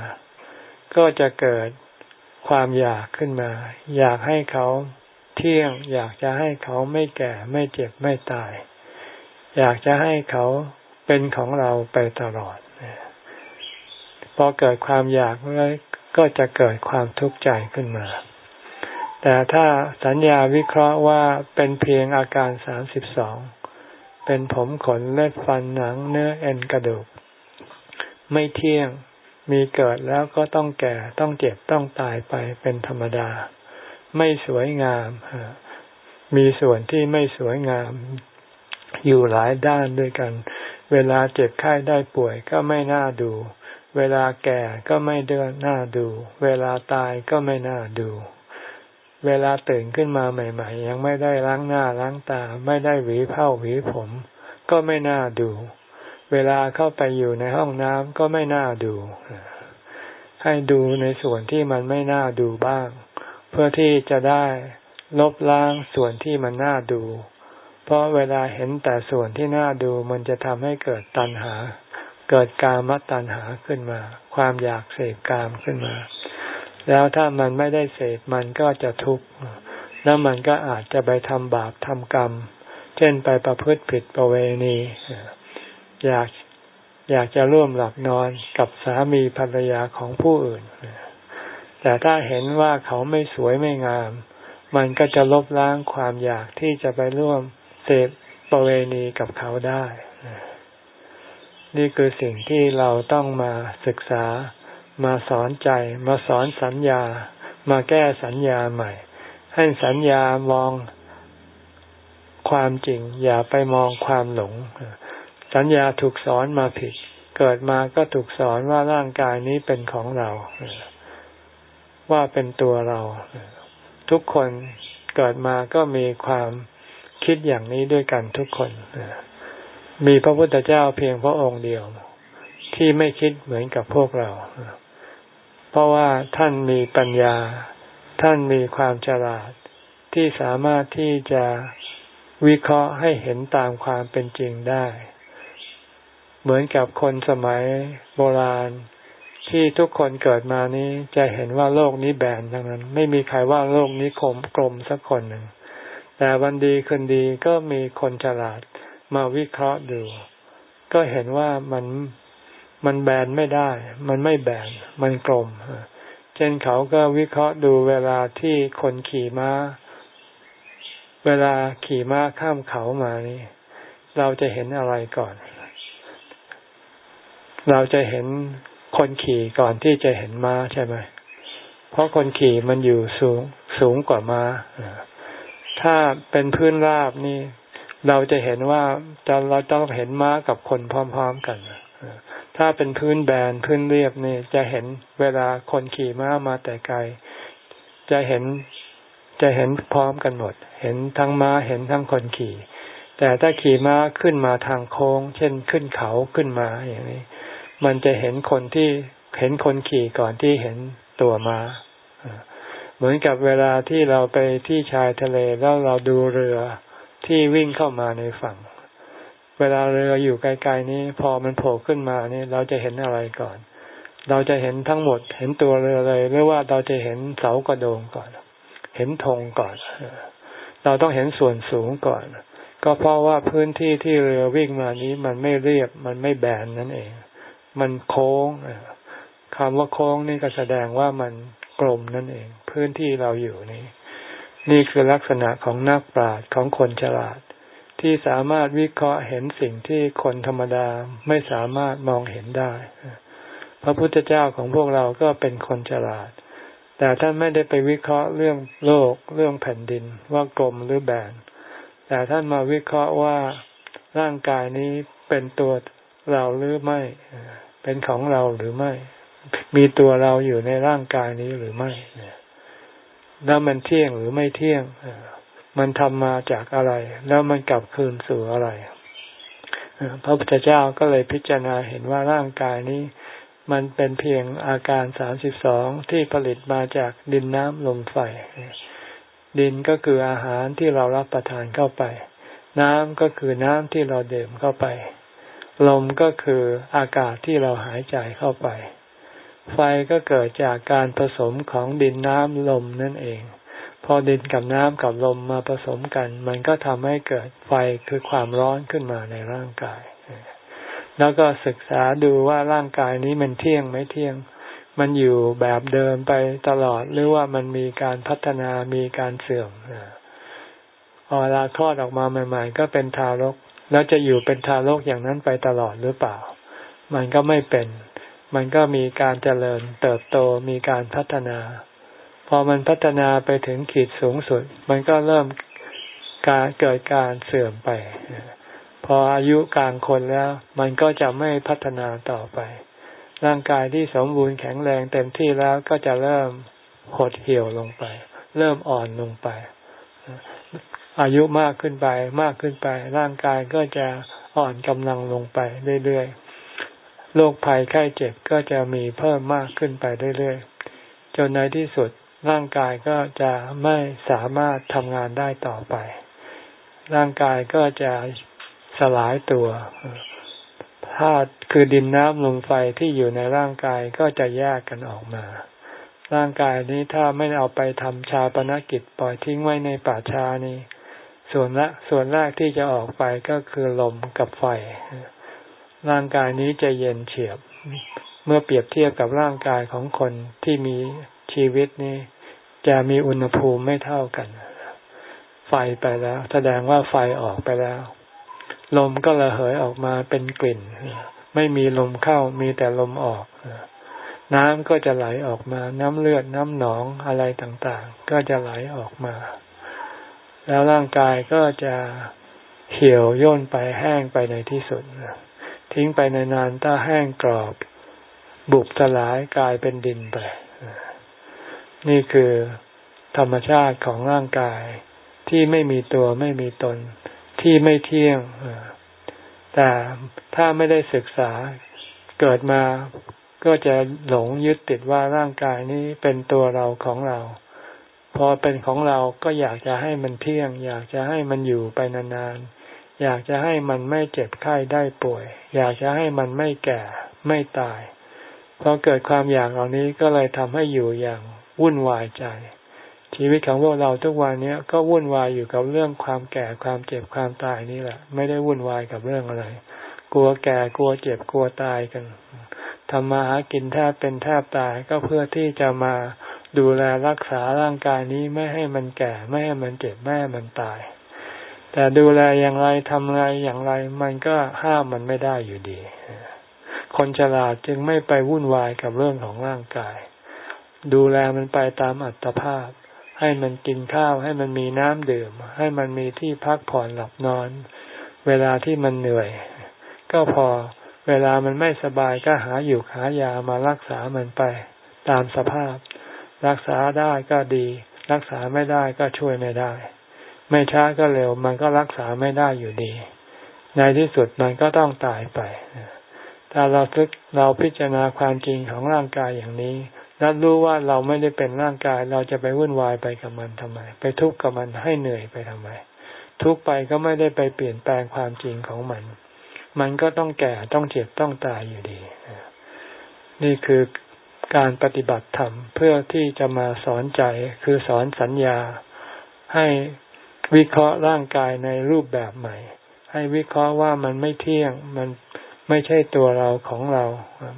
ก็จะเกิดความอยากขึ้นมา อยากให้เขาเที่ยง อยากจะให้เขาไม่แก่ไม่เจ็บไม่ตาย อยากจะให้เขาเป็นของเราไปตลอดพอเกิดความอยากแล้วก็จะเกิดความทุกข์ใจขึ้นมา แต่ถ้าสัญญาวิเคราะห์ว่าเป็นเพียงอาการสามสิบสอง เป็นผมขนเล็บฟันหนังเนื้อเอ็นกระดูก ไม่เที่ยงมีเกิดแล้วก็ต้องแก่ต้องเจ็บต้องตายไปเป็นธรรมดา ไม่สวยงาม มีส่วนที่ไม่สวยงาม อยู่หลายด้านด้วยกัน เวลาเจ็บไข้ได้ป่วยก็ไม่น่าดู เวลาแก่ก็ไม่เดินหน้าดู เวลาตายก็ไม่น่าดู เวลาตื่นขึ้นมาใหม่ ๆ ยังไม่ได้ล้างหน้าล้างตา ไม่ได้หวีผ้าหวีผม ก็ไม่น่าดู เวลาเข้าไปอยู่ในห้องน้ำก็ไม่น่าดู ให้ดูในส่วนที่มันไม่น่าดูบ้าง เพื่อที่จะได้ลบล้างส่วนที่มันน่าดู เพราะเวลาเห็นแต่ส่วนที่น่าดูมันจะทำให้เกิดตัณหา เกิดกามตัณหาขึ้นมา ความอยากเสพกามขึ้นมา แล้วถ้ามันไม่ได้เสพมันก็จะทุกข์แล้วมันก็อาจจะไปทำบาปทำกรรม เช่นไปประพฤติผิดประเวณี อยากอยากจะร่วมหลับนอนกับสามีภรรยาของผู้อื่น แต่ถ้าเห็นว่าเขาไม่สวยไม่งาม มันก็จะลบล้างความอยากที่จะไปร่วมเสพประเวณีกับเขาได้ นี่คือสิ่งที่เราต้องมาศึกษา มาสอนใจ มาสอนสัญญา มาแก้สัญญาใหม่ ให้สัญญามองความจริง อย่าไปมองความหลง สัญญาถูกสอนมาผิด เกิดมาก็ถูกสอนว่าร่างกายนี้เป็นของเรา ว่าเป็นตัวเรา ทุกคนเกิดมาก็มีความคิดอย่างนี้ด้วยกันทุกคน มีพระพุทธเจ้าเพียงพระองค์เดียว ที่ไม่คิดเหมือนกับพวกเรา เพราะว่าท่านมีปัญญา ท่านมีความฉลาด ที่สามารถที่จะวิเคราะห์ให้เห็นตามความเป็นจริงได้ เหมือนกับคนสมัยโบราณ ที่ทุกคนเกิดมานี้จะเห็นว่าโลกนี้แบนทั้งนั้น ไม่มีใครว่าโลกนี้คมกลมสักคนหนึ่ง แต่วันดีคืนดีก็มีคนฉลาดมาวิเคราะห์ดู ก็เห็นว่ามัน มันแบนไม่ได้ มันไม่แบน มันกลม เช่นเขาก็วิเคราะห์ดูเวลาที่คนขี่ม้า เวลาขี่ม้าข้ามเขามานี่ เราจะเห็นอะไรก่อน เราจะเห็นคนขี่ก่อนที่จะเห็นม้าใช่ไหม เพราะคนขี่มันอยู่สูงสูงกว่าม้า ถ้าเป็นพื้นราบนี่ เราจะเห็นว่าเราต้องเห็นม้ากับคนพร้อม ๆกัน ถ้าเป็นพื้นแบนพื้นเรียบนี่จะเห็นเวลาคนขี่ม้ามาแต่ไกล จะเห็นจะเห็นพร้อมกันหมด เห็นทั้งม้าเห็นทั้งคนขี่ แต่ถ้าขี่ม้าขึ้นมาทางโค้ง เช่นขึ้นเขาขึ้นมาอย่างนี้ มันจะเห็นคนที่เห็นคนขี่ก่อนที่เห็นตัวม้าเหมือนกับเวลาที่เราไปที่ชายทะเลแล้วเราดูเรือที่วิ่งเข้ามาในฝั่ง เวลาเรืออยู่ไกลๆนี้ พอมันโผล่ขึ้นมานี่เราจะเห็นอะไรก่อน เราจะเห็นทั้งหมด เห็นตัวเรือเลยหรือว่าเราจะเห็นเสากระโดงก่อน เห็นธงก่อน เราต้องเห็นส่วนสูงก่อน ก็เพราะว่าพื้นที่ที่เรือวิ่งมานี้มันไม่เรียบมันไม่แบนนั่นเอง มันโค้งคำว่าโค้งนี่ก็แสดงว่ามันกลมนั่นเอง พื้นที่เราอยู่นี้นี่คือลักษณะของนักปราชญ์ของคนฉลาด ที่สามารถวิเคราะห์เห็นสิ่งที่คนธรรมดาไม่สามารถมองเห็นได้ พระพุทธเจ้าของพวกเราก็เป็นคนฉลาด แต่ท่านไม่ได้ไปวิเคราะห์เรื่องโลกเรื่องแผ่นดินว่ากลมหรือแบน แต่ท่านมาวิเคราะห์ว่าร่างกายนี้เป็นตัวเราหรือไม่ เป็นของเราหรือไม่ มีตัวเราอยู่ในร่างกายนี้หรือไม่ แล้วมันเที่ยงหรือไม่เที่ยง มันทำมาจากอะไร แล้วมันกลับคืนสู่อะไรพระพุทธเจ้าก็เลยพิจารณาเห็นว่าร่างกายนี้ มันเป็นเพียงอาการสามสิบสองที่ผลิตมาจากดินน้ำลมไฟ ดินก็คืออาหารที่เรารับประทานเข้าไป น้ำก็คือน้ำที่เราดื่มเข้าไป ลมก็คืออากาศที่เราหายใจเข้าไป ไฟก็เกิดจากการผสมของดินน้ำลมนั่นเอง พอดินกับน้ำกับลมมาผสมกัน มันก็ทำให้เกิดไฟคือความร้อนขึ้นมาในร่างกาย แล้วก็ศึกษาดูว่าร่างกายนี้มันเที่ยงไม่เที่ยง มันอยู่แบบเดิมไปตลอดหรือว่ามันมีการพัฒนามีการเสื่อมพอเวลาคลอดออกมาใหม่ ๆ ก็เป็นทารก แล้วจะอยู่เป็นทารกอย่างนั้นไปตลอดหรือเปล่า มันก็ไม่เป็น มันก็มีการเจริญเติบโตมีการพัฒนา พอมันพัฒนาไปถึงขีดสูงสุด มันก็เริ่มการเกิดการเสื่อมไป พออายุกลางคนแล้ว มันก็จะไม่พัฒนาต่อไป ร่างกายที่สมบูรณ์แข็งแรงเต็มที่แล้วก็จะเริ่มหดเหี่ยวลงไป เริ่มอ่อนลงไป อายุมากขึ้นไปมากขึ้นไป ร่างกายก็จะอ่อนกำลังลงไปเรื่อยๆโรคภัยไข้เจ็บก็จะมีเพิ่มมากขึ้นไปเรื่อยๆจนในที่สุด ร่างกายก็จะไม่สามารถทำงานได้ต่อไป ร่างกายก็จะสลายตัวธาตุคือดินน้ำลมไฟที่อยู่ในร่างกายก็จะแยกกันออกมา ร่างกายนี้ถ้าไม่เอาไปทำชาปนกิจปล่อยทิ้งไว้ในป่าชานี้ ส่วนละส่วนแรกที่จะออกไปก็คือลมกับไฟ ร่างกายนี้จะเย็นเฉียบ เมื่อเปรียบเทียบกับร่างกายของคนที่มีชีวิตนี้ จะมีอุณหภูมิไม่เท่ากัน ไฟไปแล้ว แสดงว่าไฟออกไปแล้ว ลมก็ระเหยออกมาเป็นกลิ่น ไม่มีลมเข้ามีแต่ลมออก น้ำก็จะไหลออกมา น้ำเลือดน้ำหนองอะไรต่างๆ ก็จะไหลออกมา แล้วร่างกายก็จะเหี่ยวย่นไปแห้งไปในที่สุด ทิ้งไปนานๆถ้าแห้งกรอบ บุบสลายกลายเป็นดินไป นี่คือธรรมชาติของร่างกายที่ไม่มีตัวไม่มีตนที่ไม่เที่ยง แต่ถ้าไม่ได้ศึกษาเกิดมาก็จะหลงยึดติดว่าร่างกายนี้เป็นตัวเราของเรา พอเป็นของเราก็อยากจะให้มันเที่ยง อยากจะให้มันอยู่ไปนานๆ อยากจะให้มันไม่เจ็บไข้ได้ป่วย อยากจะให้มันไม่แก่ไม่ตายพอเกิดความอยากเหล่านี้ก็เลยทำให้อยู่อย่าง วุ่นวายใจ ชีวิตของพวกเราทุกวันนี้ก็วุ่นวายอยู่กับเรื่องความแก่ความเจ็บความตายนี่แหละ ไม่ได้วุ่นวายกับเรื่องอะไร กลัวแก่กลัวเจ็บกลัวตายกันทำมาหากินแทบเป็นแทบตายก็เพื่อที่จะมาดูแลรักษาร่างกายนี้ไม่ให้มันแก่ ไม่ให้มันเจ็บไม่ให้มันตาย แต่ดูแลอย่างไรทำอะไรอย่างไร มันก็ห้ามมันไม่ได้อยู่ดี คนฉลาดจึงไม่ไปวุ่นวายกับเรื่องของร่างกาย ดูแลมันไปตามอัตภาพ ให้มันกินข้าว ให้มันมีน้ำดื่ม ให้มันมีที่พักผ่อนหลับนอน เวลาที่มันเหนื่อย ก็พอเวลามันไม่สบายก็หาอยู่หายามารักษามันไป ตามสภาพ รักษาได้ก็ดี รักษาไม่ได้ก็ช่วยไม่ได้ ไม่ช้าก็เร็ว มันก็รักษาไม่ได้อยู่ดี ในที่สุดมันก็ต้องตายไปถ้าเราซึกเราพิจารณาความจริงของร่างกายอย่างนี้ แล้วรู้ว่าเราไม่ได้เป็นร่างกาย เราจะไปวุ่นวายไปกับมันทำไม ไปทุกข์กับมันให้เหนื่อยไปทำไม ทุกข์ไปก็ไม่ได้ไปเปลี่ยนแปลงความจริงของมัน มันก็ต้องแก่ต้องเจ็บต้องตายอยู่ดี นี่คือการปฏิบัติธรรมเพื่อที่จะมาสอนใจคือสอนสัญญาให้วิเคราะห์ร่างกายในรูปแบบใหม่ ให้วิเคราะห์ว่ามันไม่เที่ยง มันไม่ใช่ตัวเราของเรา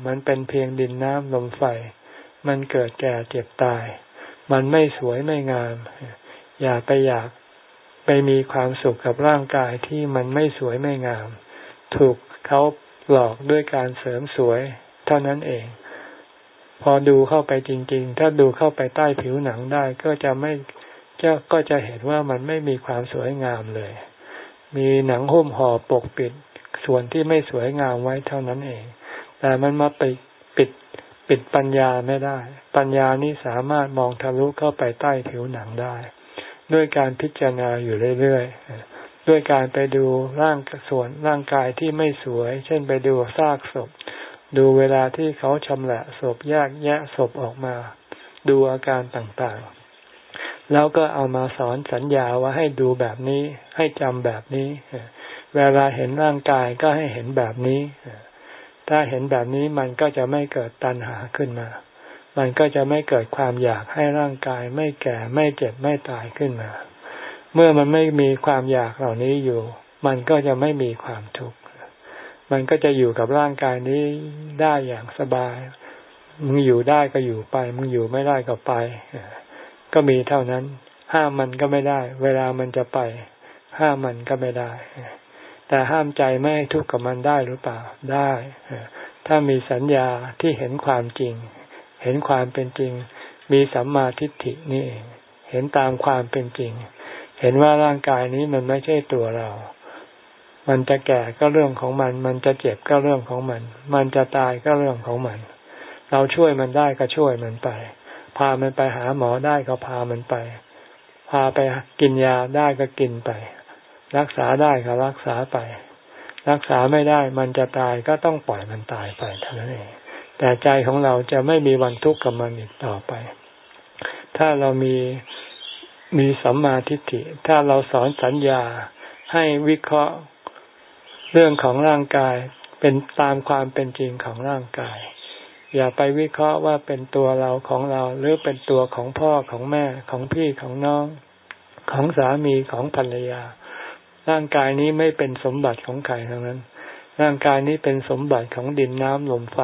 มันเป็นเพียงดินน้ำลมไฟ มันเกิดแก่เจ็บตาย มันไม่สวยไม่งาม อย่าไปอยากไปมีความสุขกับร่างกายที่มันไม่สวยไม่งาม ถูกเขาหลอกด้วยการเสริมสวย เท่านั้นเอง พอดูเข้าไปจริง ๆ ถ้าดูเข้าไปใต้ผิวหนังได้ก็จะไม่จะก็จะเห็นว่ามันไม่มีความสวยงามเลย มีหนังหุ้มห่อปกปิดส่วนที่ไม่สวยงามไว้เท่านั้นเอง แต่มันมาไปปิด ปิดปัญญาไม่ได้ ปัญญานี้สามารถมองทะลุเข้าไปใต้ผิวหนังได้ ด้วยการพิจารณาอยู่เรื่อยๆ ด้วยการไปดูร่างส่วนร่างกายที่ไม่สวย เช่นไปดูซากศพ ดูเวลาที่เขาชำละศพแยกแยะศพออกมา ดูอาการต่างๆ แล้วก็เอามาสอนสัญญาว่าให้ดูแบบนี้ ให้จำแบบนี้ เวลาเห็นร่างกายก็ให้เห็นแบบนี้ ถ้าเห็นแบบนี้มันก็จะไม่เกิดตัณหาขึ้นมา มันก็จะไม่เกิดความอยากให้ร่างกาย ไม่แก่ไม่เจ็บไม่ตายขึ้นมา เมื่อมันไม่มีความอยากเหล่านี้อยู่ มันก็จะไม่มีความทุกข์ มันก็จะอยู่กับร่างกายนี้ได้อย่างสบาย มึงอยู่ได้ก็อยู่ไป มึงอยู่ไม่ได้ก็ไป ก็มีเท่านั้น ห้ามมันก็ไม่ได้ เวลามันจะไป ห้ามมันก็ไม่ได้ แต่ห้ามใจไม่ให้ทุกข์กับมันได้หรือเปล่าได้ ถ้ามีสัญญาที่เห็นความจริง เห็นความเป็นจริง มีสัมมาทิฏฐินี่เองเห็นตามความเป็นจริง เห็นว่าร่างกายนี้มันไม่ใช่ตัวเรา มันจะแก่ก็เรื่องของมัน มันจะเจ็บก็เรื่องของมัน มันจะตายก็เรื่องของมัน เราช่วยมันได้ก็ช่วยมันไป พามันไปหาหมอได้ก็พามันไป พาไปกินยาได้ก็กินไป รักษาได้ก็รักษาไป รักษาไม่ได้มันจะตายก็ต้องปล่อยมันตายไปเท่านั้นเองแต่ใจของเราจะไม่มีวันทุกข์กับมันอีกต่อไป ถ้าเรามีมีสัมมาทิฏฐิ ถ้าเราสอนสัญญาให้วิเคราะห์เรื่องของร่างกายเป็นตามความเป็นจริงของร่างกาย อย่าไปวิเคราะห์ว่าเป็นตัวเราของเรา หรือเป็นตัวของพ่อของแม่ของพี่ของน้อง ของสามีของภรรยา ร่างกายนี้ไม่เป็นสมบัติของใครทั้งนั้น ร่างกายนี้เป็นสมบัติของดินน้ำลมไฟ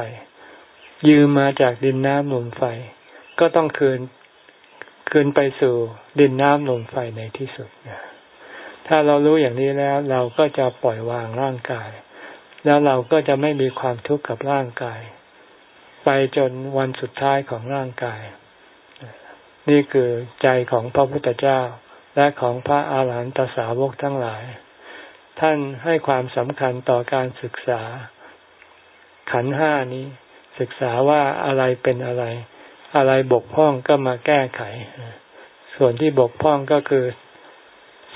ยืมมาจากดินน้ำลมไฟ ก็ต้องคืนคืนไปสู่ดินน้ำลมไฟในที่สุดถ้าเรารู้อย่างนี้แล้ว เราก็จะปล่อยวางร่างกาย แล้วเราก็จะไม่มีความทุกข์กับร่างกาย ไปจนวันสุดท้ายของร่างกาย นี่คือใจของพระพุทธเจ้า และของพระอาหารหันตสาวกทั้งหลาย ท่านให้ความสำคัญต่อการศึกษา ขันห้านี้ ศึกษาว่าอะไรเป็นอะไร อะไรบกพร่องก็มาแก้ไข ส่วนที่บกพร่องก็คือ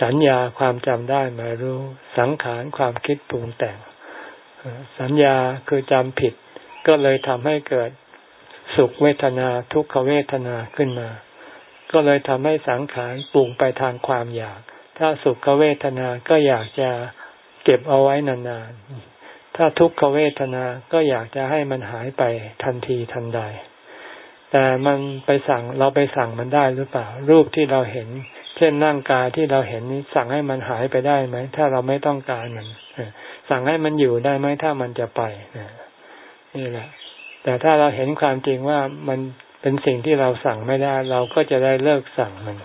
สัญญาความจำได้มารู้ สังขารความคิดปรุงแต่ง สัญญาคือจำผิด ก็เลยทำให้เกิดสุขเวทนาทุกขเวทนาขึ้นมา ก็เลยทำให้สังขารปรุงไปทางความอยาก ถ้าสุขเวทนาก็อยากจะเก็บเอาไว้นานๆ ถ้าทุกขเวทนาก็อยากจะให้มันหายไปทันทีทันใด แต่มันไปสั่งเราไปสั่งมันได้หรือเปล่า รูปที่เราเห็น เช่นร่างกายที่เราเห็นนี้สั่งให้มันหายไปได้ไหม ถ้าเราไม่ต้องการมัน สั่งให้มันอยู่ได้ไหมถ้ามันจะไปนี่แหละ แต่ถ้าเราเห็นความจริงว่ามัน เป็นสิ่งที่เราสั่งไม่ได้ เราก็จะได้เลิกสั่งมัน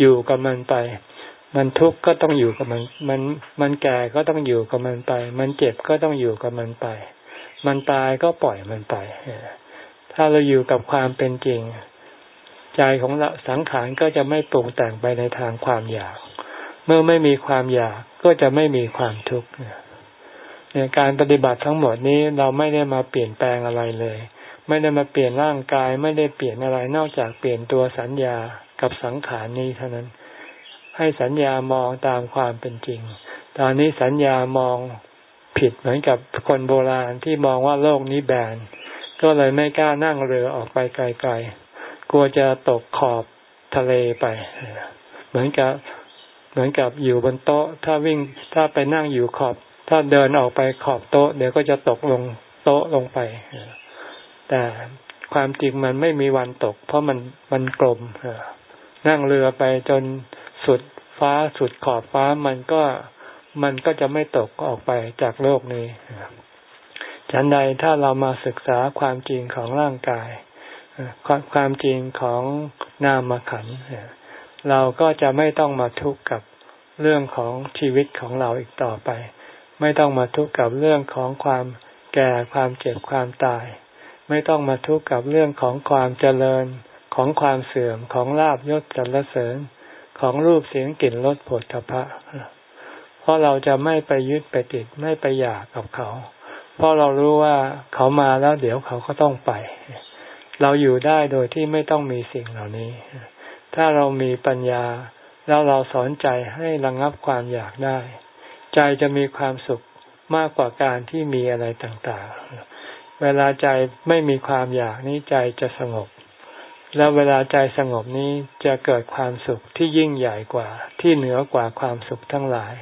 อยู่กับมันไป มันทุกข์ก็ต้องอยู่กับมัน มันมันแก่ก็ต้องอยู่กับมันไป มันเจ็บก็ต้องอยู่กับมันไป มันตายก็ปล่อยมันไปถ้าเราอยู่กับความเป็นจริง ใจของเราสังขารก็จะไม่ปรุงแต่งไปในทางความอยาก เมื่อไม่มีความอยากก็จะไม่มีความทุกข์การปฏิบัติทั้งหมดนี้เราไม่ได้มาเปลี่ยนแปลงอะไรเลย ไม่ได้มาเปลี่ยนร่างกายไม่ได้เปลี่ยนอะไรนอกจากเปลี่ยนตัวสัญญากับสังขารนี้เท่านั้น ให้สัญญามองตามความเป็นจริง ตอนนี้สัญญามองผิดเหมือนกับคนโบราณที่มองว่าโลกนี้แบนก็เลยไม่กล้านั่งเรือออกไปไกลๆ กลัวจะตกขอบทะเลไป เหมือนกับเหมือนกับอยู่บนโต๊ะ ถ้าวิ่งถ้าไปนั่งอยู่ขอบ ถ้าเดินออกไปขอบโต๊ะ เดี๋ยวก็จะตกลงโต๊ะลงไป แต่ความจริงมันไม่มีวันตก เพราะมันมันกลมนั่งเรือไปจนสุดฟ้าสุดขอบฟ้ามันก็มันก็จะไม่ตกออกไปจากโลกนี้ฉันใดถ้าเรามาศึกษาความจริงของร่างกายความจริงของนามขันเราก็จะไม่ต้องมาทุกข์กับเรื่องของชีวิตของเราอีกต่อไป ไม่ต้องมาทุกข์กับเรื่องของความแก่ความเจ็บความตาย ไม่ต้องมาทุกข์กับเรื่องของความเจริญของความเสื่อมของลาบยศสรรเสริญของรูปเสียงกลิ่นรสผลทพะ เพราะเราจะไม่ไปยึดไปติดไม่ไปอยากกับเขา เพราะเรารู้ว่าเขามาแล้วเดี๋ยวเขาก็ต้องไป เราอยู่ได้โดยที่ไม่ต้องมีสิ่งเหล่านี้ ถ้าเรามีปัญญา แล้วเราสอนใจให้ระงงับความอยากได้ ใจจะมีความสุขมากกว่าการที่มีอะไรต่างๆ เวลาใจไม่มีความอยากนี้ใจจะสงบ แล้วเวลาใจสงบนี้จะเกิดความสุขที่ยิ่งใหญ่กว่า ที่เหนือกว่าความสุขทั้งหลาย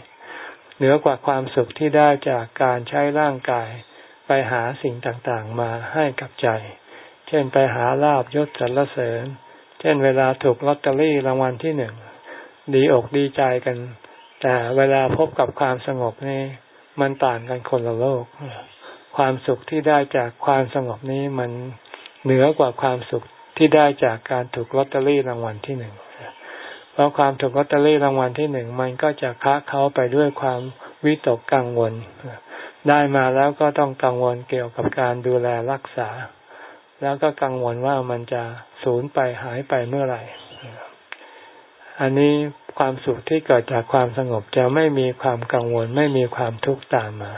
เหนือกว่าความสุขที่ได้จากการใช้ร่างกาย ไปหาสิ่งต่างๆมาให้กับใจ เช่นไปหาลาบยศสรรเสริญ เช่นเวลาถูกลอตเตอรี่รางวัลที่หนึ่งดีอกดีใจกัน แต่เวลาพบกับความสงบนี่มันต่างกันคนละโลก ความสุขที่ได้จากความสงบนี้มันเหนือกว่าความสุขที่ได้จากการถูกลอตเตอรี่รางวัลที่หนึ่งเพราะความถูกลอตเตอรี่รางวัลที่หนึ่งมันก็จะค้าเขาไปด้วยความวิตกกังวล ได้มาแล้วก็ต้องกังวลเกี่ยวกับการดูแลรักษา แล้วก็กังวลว่ามันจะสูญไปหายไปเมื่อไหร่ อันนี้ความสุขที่เกิดจากความสงบจะไม่มีความกังวลไม่มีความทุกข์ตามมา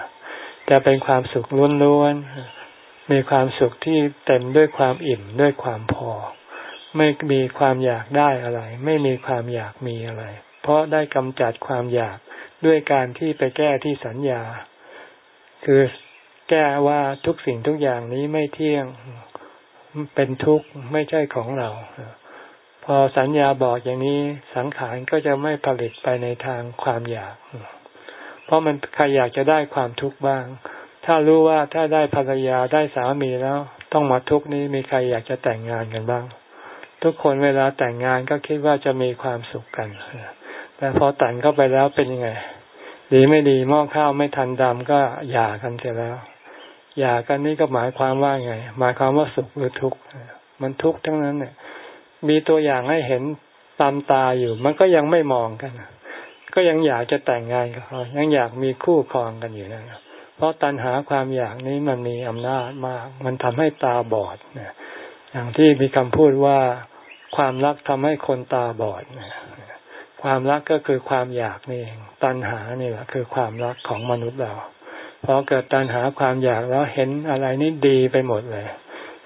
จะเป็นความสุขล้วนๆ มีความสุขที่เต็มด้วยความอิ่มด้วยความพอ ไม่มีความอยากได้อะไร ไม่มีความอยากมีอะไร เพราะได้กำจัดความอยากด้วยการที่ไปแก้ที่สัญญา คือแก้ว่าทุกสิ่งทุกอย่างนี้ไม่เที่ยงเป็นทุกข์ไม่ใช่ของเรา พอสัญญาบอกอย่างนี้สังขารก็จะไม่ผลิตไปในทางความอยาก เพราะมันใครอยากจะได้ความทุกข์บ้าง ถ้ารู้ว่าถ้าได้ภรรยาได้สามีแล้ว ต้องมาทุกนี้มีใครอยากจะแต่งงานกันบ้าง ทุกคนเวลาแต่งงานก็คิดว่าจะมีความสุขกันแต่พอแต่งเข้าไปแล้วเป็นยังไงดีไม่ดีหม้อข้าวไม่ทันดำก็หย่ากันเสร็จแล้วหย่ากันนี่ก็หมายความว่าไง หมายความว่าสุขหรือทุกข์มันทุกข์ทั้งนั้นเนี่ยมีตัวอย่างให้เห็นตามตาอยู่ มันก็ยังไม่มองกัน ก็ยังอยากจะแต่งงานกับเขายังอยากมีคู่ครองกันอยู่นะเพราะตัณหาความอยากนี้มันมีอำนาจมาก มันทำให้ตาบอดนะอย่างที่มีคำพูดว่าความรักทำให้คนตาบอดนะความรักก็คือความอยากนี่เองตัณหานี่แหละคือความรักของมนุษย์เราพอเกิดตัณหาความอยากแล้วเห็นอะไรนี่ดีไปหมดเลย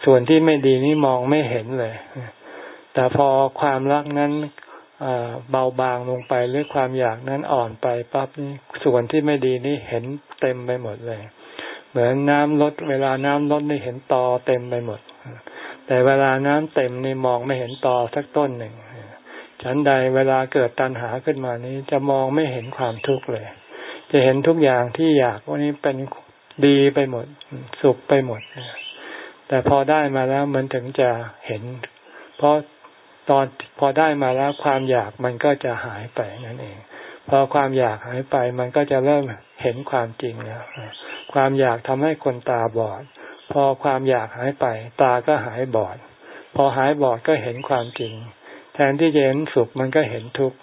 ส่วนที่ไม่ดีนี่มองไม่เห็นเลย แต่พอความรักนั้น เบาบางลงไปหรือความอยากนั้นอ่อนไปปั๊บนี่ส่วนที่ไม่ดีนี่เห็นเต็มไปหมดเลย เหมือนน้ำลดเวลาน้ำลดนี่เห็นตอเต็มไปหมด แต่เวลาน้ำเต็มนี่มองไม่เห็นตอสักต้นหนึ่งฉันใดเวลาเกิดตัณหาขึ้นมานี้จะมองไม่เห็นความทุกข์เลย จะเห็นทุกอย่างที่อยากว่านี้เป็นดีไปหมด สุขไปหมด แต่พอได้มาแล้วมันถึงจะเห็น เพราะ ตอนพอได้มาแล้วความอยากมันก็จะหายไปนั่นเอง พอความอยากหายไปมันก็จะเริ่มเห็นความจริงแล้วความอยากทำให้คนตาบอด พอความอยากหายไป ตาก็หายบอด พอหายบอดก็เห็นความจริง แทนที่จะเห็นสุขมันก็เห็นทุกข์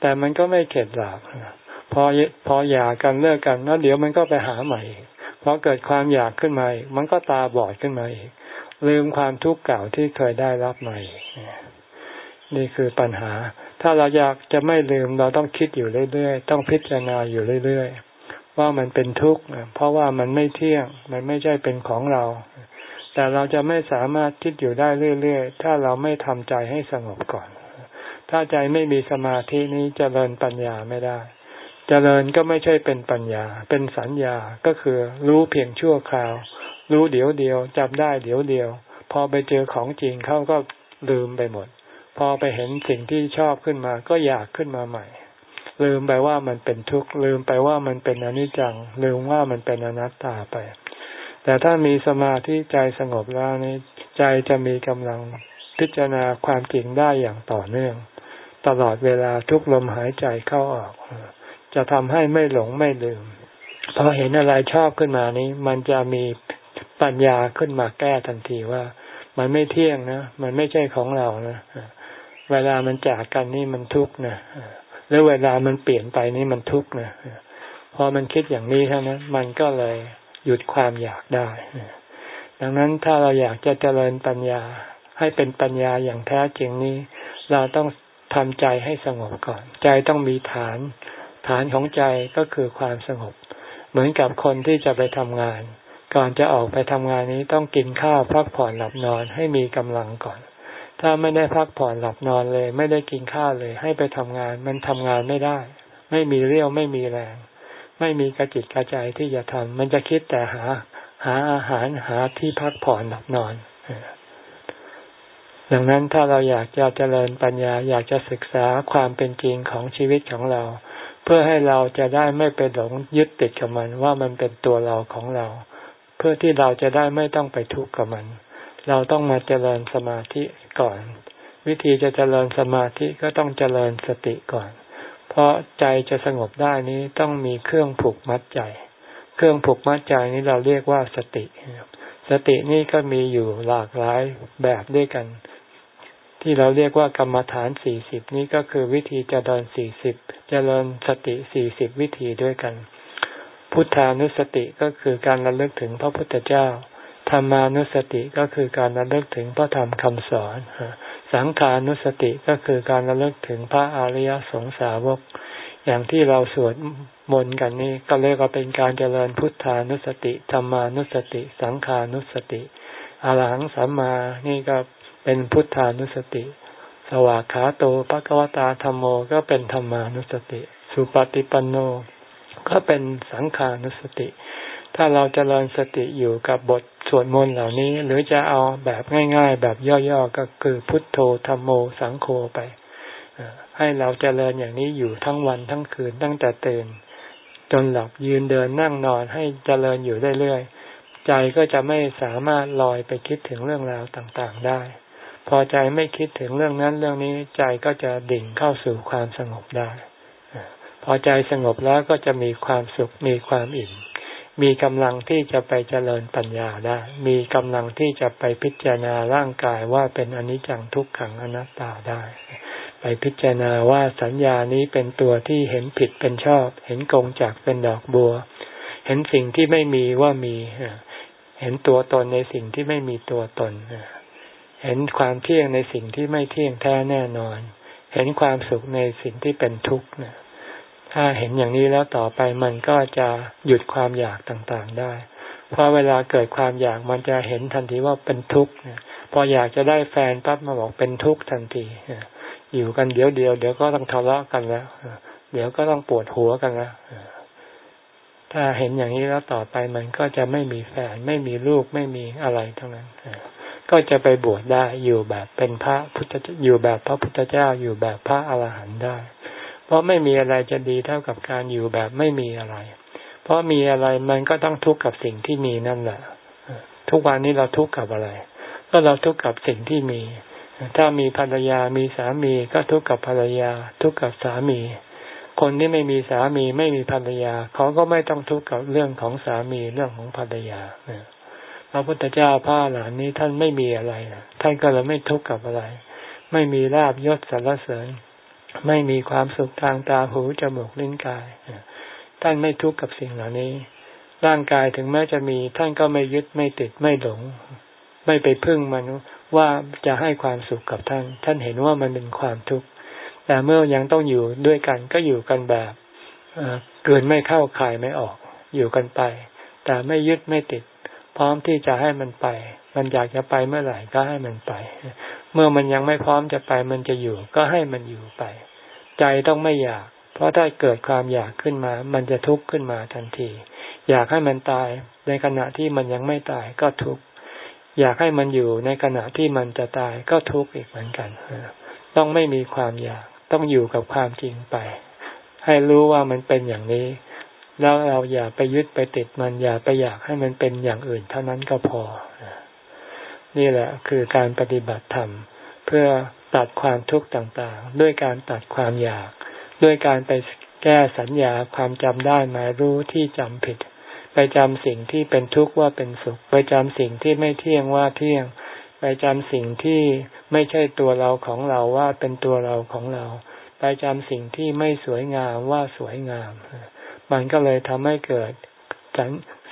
แต่มันก็ไม่เข็ดหลาบพอพออยากกันเลิกกันแล้วเดี๋ยวมันก็ไปหาใหม่พอเกิดความอยากขึ้นมาอีกมันก็ตาบอดขึ้นมาอีก ลืมความทุกข์เก่าที่เคยได้รับใหม่ นี่คือปัญหา ถ้าเราอยากจะไม่ลืมเราต้องคิดอยู่เรื่อยๆ ต้องพิจารณาอยู่เรื่อยๆ ว่ามันเป็นทุกข์ เพราะว่ามันไม่เที่ยง มันไม่ใช่เป็นของเรา แต่เราจะไม่สามารถคิดอยู่ได้เรื่อยๆ ถ้าเราไม่ทำใจให้สงบก่อน ถ้าใจไม่มีสมาธินี้จเจริญปัญญาไม่ได้จเจริญก็ไม่ใช่เป็นปัญญา เป็นสัญญา ก็คือรู้เพียงชั่วคราว รู้เดี๋ยวเดียวจับได้เดี๋ยวเดียว พอไปเจอของจริงเขาก็ลืมไปหมด พอไปเห็นสิ่งที่ชอบขึ้นมาก็อยากขึ้นมาใหม่ ลืมไปว่ามันเป็นทุกข์ลืมไปว่ามันเป็นอนิจจัง ลืมว่ามันเป็นอนัตตาไป แต่ถ้ามีสมาธิใจสงบแล้วนี่ใจจะมีกำลังพิจารณาความจริงได้อย่างต่อเนื่อง ตลอดเวลาทุกลมหายใจเข้าออก จะทำให้ไม่หลงไม่ลืมพอเห็นอะไรชอบขึ้นมานี้ มันจะมีปัญญาขึ้นมาแก้ทันทีว่า มันไม่เที่ยงนะ มันไม่ใช่ของเรานะ เวลามันจากกันนี่มันทุกข์นะหรือเวลามันเปลี่ยนไปนี่มันทุกข์นะพอมันคิดอย่างนี้เท่านั้นมันก็เลยหยุดความอยากได้ ดังนั้นถ้าเราอยากจะเจริญปัญญา ให้เป็นปัญญาอย่างแท้จริงนี้ เราต้องทำใจให้สงบก่อน ใจต้องมีฐาน ฐานของใจก็คือความสงบ เหมือนกับคนที่จะไปทำงาน ก่อนจะออกไปทำงานนี้ต้องกินข้าวพักผ่อนหลับนอนให้มีกำลังก่อน ถ้าไม่ได้พักผ่อนหลับนอนเลย ไม่ได้กินข้าวเลย ให้ไปทำงาน มันทำงานไม่ได้ ไม่มีเรี่ยวไม่มีแรง ไม่มีกระจิตกระใจที่จะทำมันจะคิดแต่หา หาอาหารหาที่พักผ่อนหลับนอนดังนั้นถ้าเราอยากจะเจริญปัญญา อยากจะศึกษาความเป็นจริงของชีวิตของเรา เพื่อให้เราจะได้ไม่ไปหลงยึดติดกับมันว่ามันเป็นตัวเราของเรา เพื่อที่เราจะได้ไม่ต้องไปทุกข์กับมัน เราต้องมาเจริญสมาธิก่อน วิธีจะเจริญสมาธิก็ต้องเจริญสติก่อน เพราะใจจะสงบได้นี้ต้องมีเครื่องผูกมัดใจ เครื่องผูกมัดใจนี้เราเรียกว่าสติ สตินี่ก็มีอยู่หลากหลายแบบด้วยกัน ที่เราเรียกว่ากรรมฐานสี่สิบนี้ก็คือวิธีเจริญสี่สิบเจริญสติสี่สิบวิธีด้วยกัน พุทธานุสติก็คือการระลึกถึงพระพุทธเจ้า ธรรมานุสติก็คือการระลึกถึงพระธรรมคำสอน สังขานุสติก็คือการระลึกถึงพระอริยสงสาวก อย่างที่เราสวดมนต์กันนี่ก็เรียกว่าเป็นการเจริญพุทธานุสติธรรมานุสติ สังขานุสติอรหังสัมมานี่ก็เป็นพุทธานุสติ สวากขาโตภะกวตาธรรมโมก็เป็นธรรมานุสติ สุปฏิปันโน ก็เป็นสังขานุสติ ถ้าเราจเจริญสติอยู่กับบท สวดมนต์เหล่านี้ หรือจะเอาแบบง่ายๆ แบบย่อๆก็คือพุทโธธรรมโมสังโฆไปให้เราจเจริญอย่างนี้อยู่ทั้งวันทั้งคืนตั้งแต่ตื่น จนหลับยืนเดินนั่งนอนให้เจริญอยู่เรื่อยๆใจก็จะไม่สามารถลอยไปคิดถึงเรื่องราวต่างๆได้ พอใจไม่คิดถึงเรื่องนั้นเรื่องนี้ใจก็จะดิ่งเข้าสู่ความสงบได้ พอใจสงบแล้วก็จะมีความสุขมีความอิ่ม มีกำลังที่จะไปเจริญปัญญาได้ มีกำลังที่จะไปพิจารณาร่างกายว่าเป็นอนิจจังทุกขังอนัตตาได้ ไปพิจารณาว่าสัญญานี้เป็นตัวที่เห็นผิดเป็นชอบ เห็นกงจากเป็นดอกบัว เห็นสิ่งที่ไม่มีว่ามี เห็นตัวตนในสิ่งที่ไม่มีตัวตน เห็นความเที่ยงในสิ่งที่ไม่เที่ยงแท้แน่นอน เห็นความสุขในสิ่งที่เป็นทุกข์นะ ถ้าเห็นอย่างนี้แล้วต่อไปมันก็จะหยุดความอยากต่างๆได้ เพราะเวลาเกิดความอยากมันจะเห็นทันทีว่าเป็นทุกข์พออยากจะได้แฟนปั๊บมาบอกเป็นทุกข์ทันทีอยู่กันเดี๋ยวเดียวเดี๋ยวก็ต้องทะเลาะกันแล้วเดี๋ยวก็ต้องปวดหัวกันแล้วถ้าเห็นอย่างนี้แล้วต่อไปมันก็จะไม่มีแฟน ไม่มีลูกไม่มีอะไรทั้งนั้นก็จะไปบวชได้อยู่แบบเป็นพระพุทธอยู่แบบพระพุทธเจ้าอยู่แบบพระอรหันต์ได้ เพราะไม่มีอะไรจะดีเท่ากับการอยู่แบบไม่มีอะไร เพราะมีอะไรมันก็ต้องทุกข์กับสิ่งที่มีนั่นแหละ ทุกวันนี้เราทุกข์กับอะไร ก็เราทุกข์กับสิ่งที่มี ถ้ามีภรรยามีสามีก็ทุกข์กับภรรยา ทุกข์กับสามี คนที่ไม่มีสามีไม่มีภรรยา เขาก็ไม่ต้องทุกข์กับเรื่องของสามีเรื่องของภรรยาพระพุทธเจ้าพระหลานนี้ท่านไม่มีอะไรท่านก็เลยไม่ทุกข์กับอะไร ไม่มีลาบยศสรรเสริญ ไม่มีความสุขทางตาหูจมูกลิ้นกาย ท่านไม่ทุกข์กับสิ่งเหล่านี้ ร่างกายถึงแม้จะมี ท่านก็ไม่ยึดไม่ติดไม่หลง ไม่ไปพึ่งมันว่าจะให้ความสุขกับท่าน ท่านเห็นว่ามันเป็นความทุกข์ แต่เมื่อยังต้องอยู่ด้วยกันก็อยู่กันแบบเกินไม่เข้าคายไม่ออก อยู่กันไป แต่ไม่ยึดไม่ติด พร้อมที่จะให้มันไป มันอยากจะไปเมื่อไหร่ก็ให้มันไป เมื่อมันยังไม่พร้อมจะไปมันจะอยู่ ก็ให้มันอยู่ไป ใจต้องไม่อยาก เพราะถ้าเกิดความอยากขึ้นมา มันจะทุกข์ขึ้นมาทันที อยากให้มันตาย ในขณะที่มันยังไม่ตายก็ทุกข์อยากให้มันอยู่ในขณะที่มันจะตายก็ทุกข์อีกเหมือนกันต้องไม่มีความอยากต้องอยู่กับความจริงไป ให้รู้ว่ามันเป็นอย่างนี้ แล้วเราอย่าไปยึดไปติดมันอย่าไปอยากให้มันเป็นอย่างอื่นเท่านั้นก็พอ นี่แหละคือการปฏิบัติธรรม เพื่อตัดความทุกข์ต่างๆ ด้วยการตัดความอยาก ด้วยการไปแก้สัญญาความจำได้หมายรู้ที่จำผิด ไปจำสิ่งที่เป็นทุกข์ว่าเป็นสุข ไปจำสิ่งที่ไม่เที่ยงว่าเที่ยง ไปจำสิ่งที่ไม่ใช่ตัวเราของเราว่าเป็นตัวเราของเรา ไปจำสิ่งที่ไม่สวยงามว่าสวยงาม มันก็เลยทำให้เกิด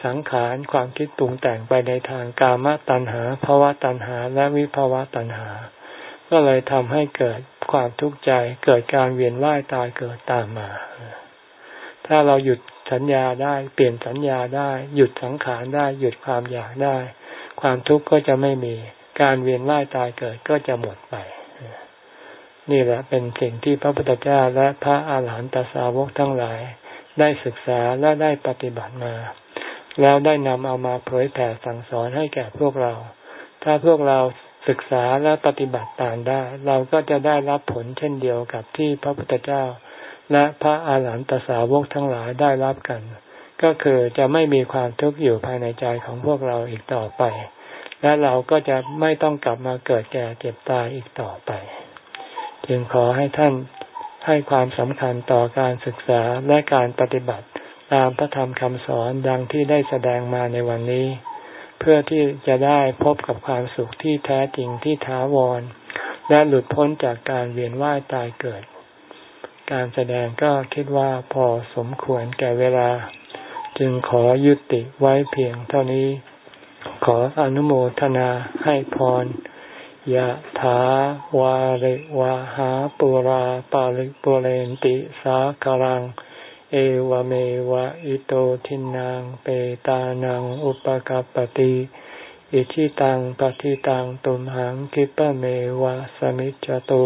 สังขารความคิดปรุงแต่งไปในทางกามตัณหาภาวะตัณหาและวิภาวะตัณหา ก็เลยทำให้เกิดความทุกข์ใจเกิดการเวียนว่ายตายเกิดตามมา ถ้าเราหยุดสัญญาได้เปลี่ยนสัญญาได้ หยุดสังขารได้ หยุดความอยากได้ ความทุกข์ก็จะไม่มีการเวียนว่ายตายเกิดก็จะหมดไป นี่แหละเป็นสิ่งที่พระพุทธเจ้าและพระอาหารหันตสาวกทั้งหลาย ได้ศึกษาและได้ปฏิบัติมา แล้วได้นำเอามาเผยแผ่สั่งสอนให้แก่พวกเรา ถ้าพวกเราศึกษาและปฏิบัติตามได้ เราก็จะได้รับผลเช่นเดียวกับที่พระพุทธเจ้า และพระอาหารหันตสาวกทั้งหลายได้รับกัน ก็คือจะไม่มีความทุกข์อยู่ภายในใจของพวกเราอีกต่อไป และเราก็จะไม่ต้องกลับมาเกิดแก่เจ็บตายอีกต่อไป จึงขอให้ท่านให้ความสำคัญต่อการศึกษาและการปฏิบัติ ตามพระธรรมคำสอนดังที่ได้แสดงมาในวันนี้ เพื่อที่จะได้พบกับความสุขที่แท้จริงที่ท้าวร และหลุดพ้นจากการเวียนว่ายตายเกิด การแสดงก็คิดว่าพอสมควรแก่เวลา จึงขอยุติไว้เพียงเท่านี้ ขออนุโมทนาให้พรยะถาวาริวาหาปุราปาริปุเรนติสากลัง เอวเมวะอิโตทินังเปตานังอุปกัปติอิชิตังปฏิตังตุมหังคิปะเมวะสมิจจตุ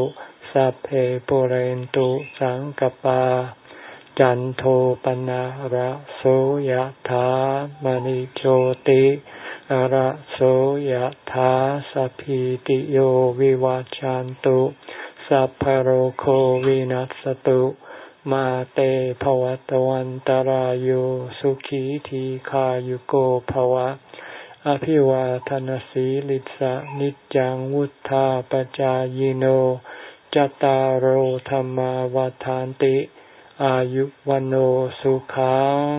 สัพเพปุเรนตุสังกปา จันโทปนะระโสยธามณิโชติระโสยธาสัพพิติโยวิวัจจันตุสัพพโรโควินัสตุ มาเตภวตวันตารโยสุขีทีขายุโกภวะ อภิวาทนสีลิสะนิจังวุธาปจายโนจตารโหธรรมวาทานติ อายุวันสุขัง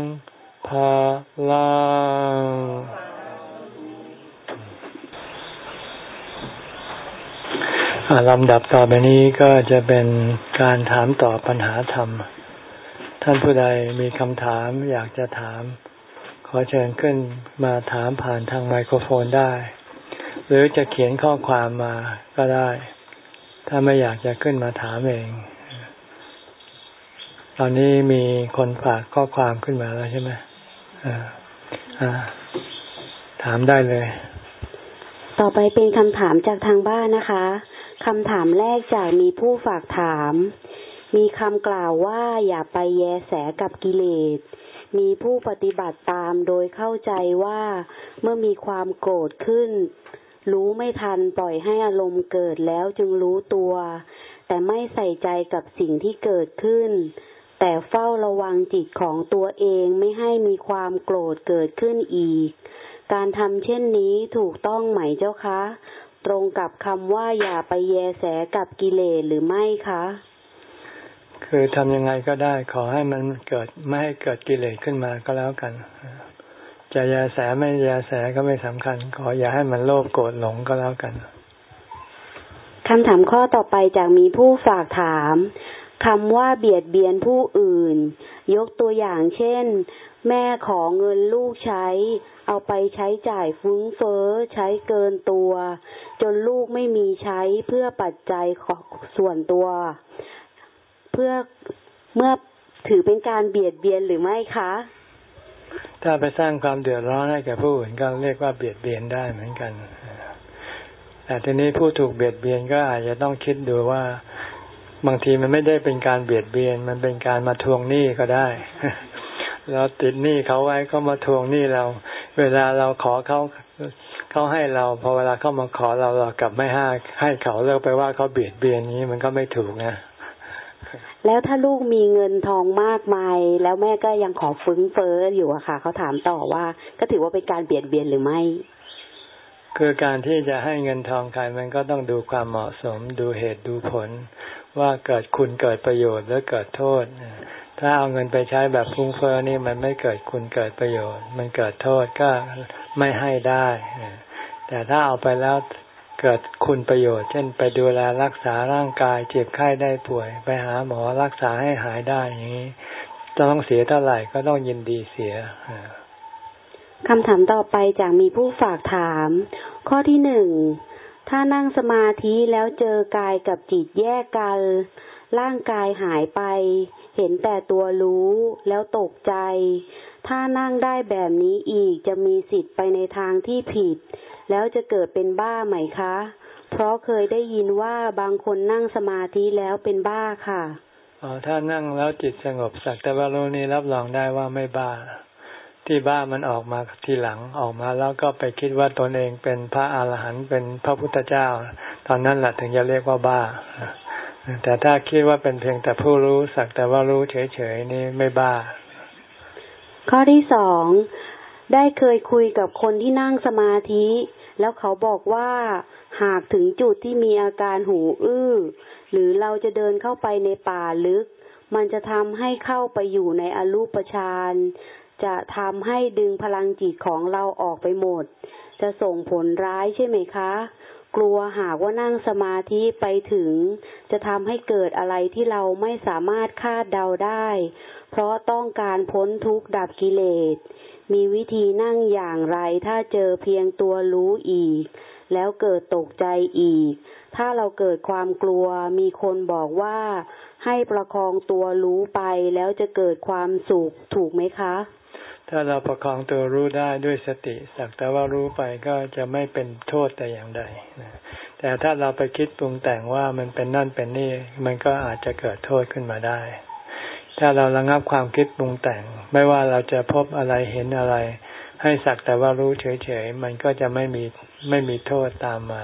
ภาลัง ลำดับต่อไปนี้ก็จะเป็นการถามตอบปัญหาธรรม ท่านผู้ใดมีคำถามอยากจะถาม ขอเชิญขึ้นมาถามผ่านทางไมโครโฟนได้ หรือจะเขียนข้อความมาก็ได้ ถ้าไม่อยากจะขึ้นมาถามเอง ตอนนี้มีคนฝากข้อความขึ้นมาแล้วใช่ไหมอ่าถามได้เลย ต่อไปเป็นคำถามจากทางบ้านนะคะ คำถามแรกจากมีผู้ฝากถาม มีคำกล่าวว่าอย่าไปแยแสกับกิเลส มีผู้ปฏิบัติตามโดยเข้าใจว่าเมื่อมีความโกรธขึ้น รู้ไม่ทันปล่อยให้อารมณ์เกิดแล้วจึงรู้ตัว แต่ไม่ใส่ใจกับสิ่งที่เกิดขึ้น แต่เฝ้าระวังจิตของตัวเองไม่ให้มีความโกรธเกิดขึ้นอีก การทำเช่นนี้ถูกต้องไหมเจ้าคะ ตรงกับคำว่าอย่าไปแยแสกับกิเลสหรือไม่คะ คือทำยังไงก็ได้ ขอให้มันเกิดไม่ให้เกิดกิเลสขึ้นมาก็แล้วกัน จะแยแสไม่แยแสก็ไม่สำคัญ ขออย่าให้มันโลภโกรธหลงก็แล้วกันคำถามข้อต่อไปจากมีผู้ฝากถามคำว่าเบียดเบียนผู้อื่น ยกตัวอย่างเช่น แม่ขอเงินลูกใช้ เอาไปใช้จ่ายฟุ้งเฟ้อใช้เกินตัว จนลูกไม่มีใช้เพื่อปัจจัยของส่วนตัว เพื่อเมื่อถือเป็นการเบียดเบียนหรือไม่คะ ถ้าไปสร้างความเดือดร้อนให้แก่ผู้อื่นก็เรียกว่าเบียดเบียนได้เหมือนกันแต่ทีนี้ผู้ถูกเบียดเบียนก็อาจจะต้องคิดดูว่า บางทีมันไม่ได้เป็นการเบียดเบียน มันเป็นการมาทวงหนี้ก็ได้ เราติดหนี้เขาไว้เขามาทวงหนี้เรา เวลาเราขอเขาเขาให้เราพอเวลาเขามาขอเราเรากลับไม่ให้ให้เขาเลิกไปว่าเขาเบียดเบียนนี้มันก็ไม่ถูกนะแล้วถ้าลูกมีเงินทองมากมาย แล้วแม่ก็ยังขอฟื้นเฟ้ออยู่อะค่ะเขาถามต่อว่า ก็ถือว่าเป็นการเบียดเบียนหรือไม่ คือการที่จะให้เงินทองใครมันก็ต้องดูความเหมาะสมดูเหตุดูผล ว่าเกิดคุณเกิดประโยชน์หรือเกิดโทษ ถ้าเอาเงินไปใช้แบบฟุ้งเฟ้อนี่มันไม่เกิดคุณเกิดประโยชน์ มันเกิดโทษก็ไม่ให้ได้ แต่ถ้าเอาไปแล้วเกิดคุณประโยชน์ เช่นไปดูแลรักษาร่างกาย เจ็บไข้ได้ป่วย ไปหาหมอรักษาให้หายได้อย่างนี้ต้องเสียเท่าไหร่ก็ต้องยินดีเสียคำถามต่อไปจากมีผู้ฝากถาม ข้อที่หนึ่งถ้านั่งสมาธิแล้วเจอกายกับจิตแยกกัน ร่างกายหายไป เห็นแต่ตัวรู้แล้วตกใจ ถ้านั่งได้แบบนี้อีกจะมีสิทธิ์ไปในทางที่ผิด แล้วจะเกิดเป็นบ้าไหมคะ เพราะเคยได้ยินว่าบางคนนั่งสมาธิแล้วเป็นบ้าค่ะอ๋อถ้านั่งแล้วจิตสงบสักแต่ว่ารู้นี้รับรองได้ว่าไม่บ้า ที่บ้ามันออกมาทีหลังออกมาแล้วก็ไปคิดว่าตนเองเป็นพระอาหารหันต์เป็นพระพุทธเจ้า ตอนนั้นแหละถึงจะเรียกว่าบ้า แต่ถ้าคิดว่าเป็นเพียงแต่ผู้รู้สักแต่ว่ารู้เฉยๆนี่ไม่บ้า ข้อที่สองได้เคยคุยกับคนที่นั่งสมาธิ แล้วเขาบอกว่าหากถึงจุดที่มีอาการหูอื้อ หรือเราจะเดินเข้าไปในป่าลึก มันจะทำให้เข้าไปอยู่ในอรูปฌานจะทำให้ดึงพลังจิตของเราออกไปหมด จะส่งผลร้ายใช่ไหมคะ กลัวหากว่านั่งสมาธิไปถึง จะทำให้เกิดอะไรที่เราไม่สามารถคาดเดาได้ เพราะต้องการพ้นทุกข์ดับกิเลส มีวิธีนั่งอย่างไรถ้าเจอเพียงตัวรู้อีก แล้วเกิดตกใจอีก ถ้าเราเกิดความกลัวมีคนบอกว่าให้ประคองตัวรู้ไปแล้วจะเกิดความสุขถูกไหมคะ ถ้าเราประคองตัวรู้ได้ด้วยสติสักแต่ว่ารู้ไปก็จะไม่เป็นโทษแต่อย่างใดแต่ถ้าเราไปคิดปรุงแต่งว่ามันเป็นนั่นเป็นนี่ มันก็อาจจะเกิดโทษขึ้นมาได้ ถ้าเราระงับความคิดปรุงแต่ง ไม่ว่าเราจะพบอะไรเห็นอะไร ให้สักแต่ว่ารู้เฉยๆมันก็จะไม่มีไม่มีโทษตามมา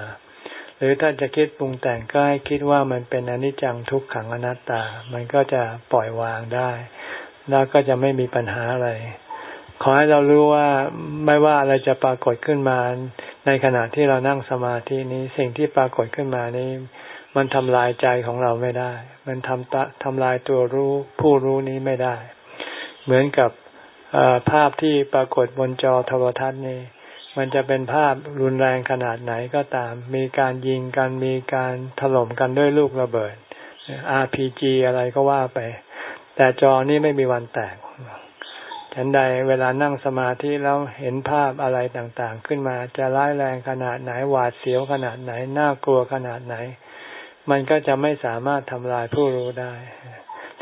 หรือถ้าจะคิดปรุงแต่งก็ให้คิดว่ามันเป็นอนิจจังทุกขังอนัตตา มันก็จะปล่อยวางได้ แล้วก็จะไม่มีปัญหาอะไร ขอให้เรารู้ว่าไม่ว่าอะไรจะปรากฏขึ้นมา ในขณะที่เรานั่งสมาธินี้สิ่งที่ปรากฏขึ้นมานี้มันทำลายใจของเราไม่ได้ มันทำทำลายตัวรู้ผู้รู้นี้ไม่ได้ เหมือนกับภาพที่ปรากฏบนจอโทรทัศน์นี่มันจะเป็นภาพรุนแรงขนาดไหนก็ตาม มีการยิงกัน มีการถล่มกันด้วยลูกระเบิด RPG อะไรก็ว่าไป แต่จอนี้ไม่มีวันแตก ฉันใดเวลานั่งสมาธิแล้วเห็นภาพอะไรต่างๆ ขึ้นมาจะร้ายแรงขนาดไหนหวาดเสียวขนาดไหนน่ากลัวขนาดไหน มันก็จะไม่สามารถทำลายผู้รู้ได้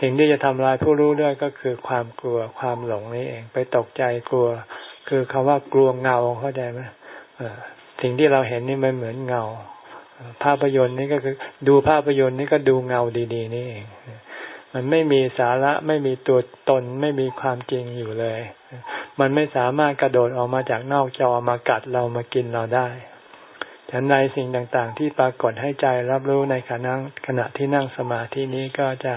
สิ่งที่จะทำลายผู้รู้ด้วยก็คือความกลัวความหลงนี่เอง ไปตกใจกลัว คือคำว่ากลัวเงาเข้าใจไหมสิ่งที่เราเห็นนี่มันเหมือนเงา ภาพยนตร์นี่ก็คือ ดูภาพยนตร์นี่ก็ดูเงาดี ๆ นี่เอง มันไม่มีสาระไม่มีตัวตนไม่มีความจริงอยู่เลย มันไม่สามารถกระโดดออกมาจากนอกจอมากัดเรามากินเราได้ฉันใดสิ่งต่างๆ ที่ปรากฏให้ใจรับรู้ในขณะขณะที่นั่งสมาธินี้ก็จะ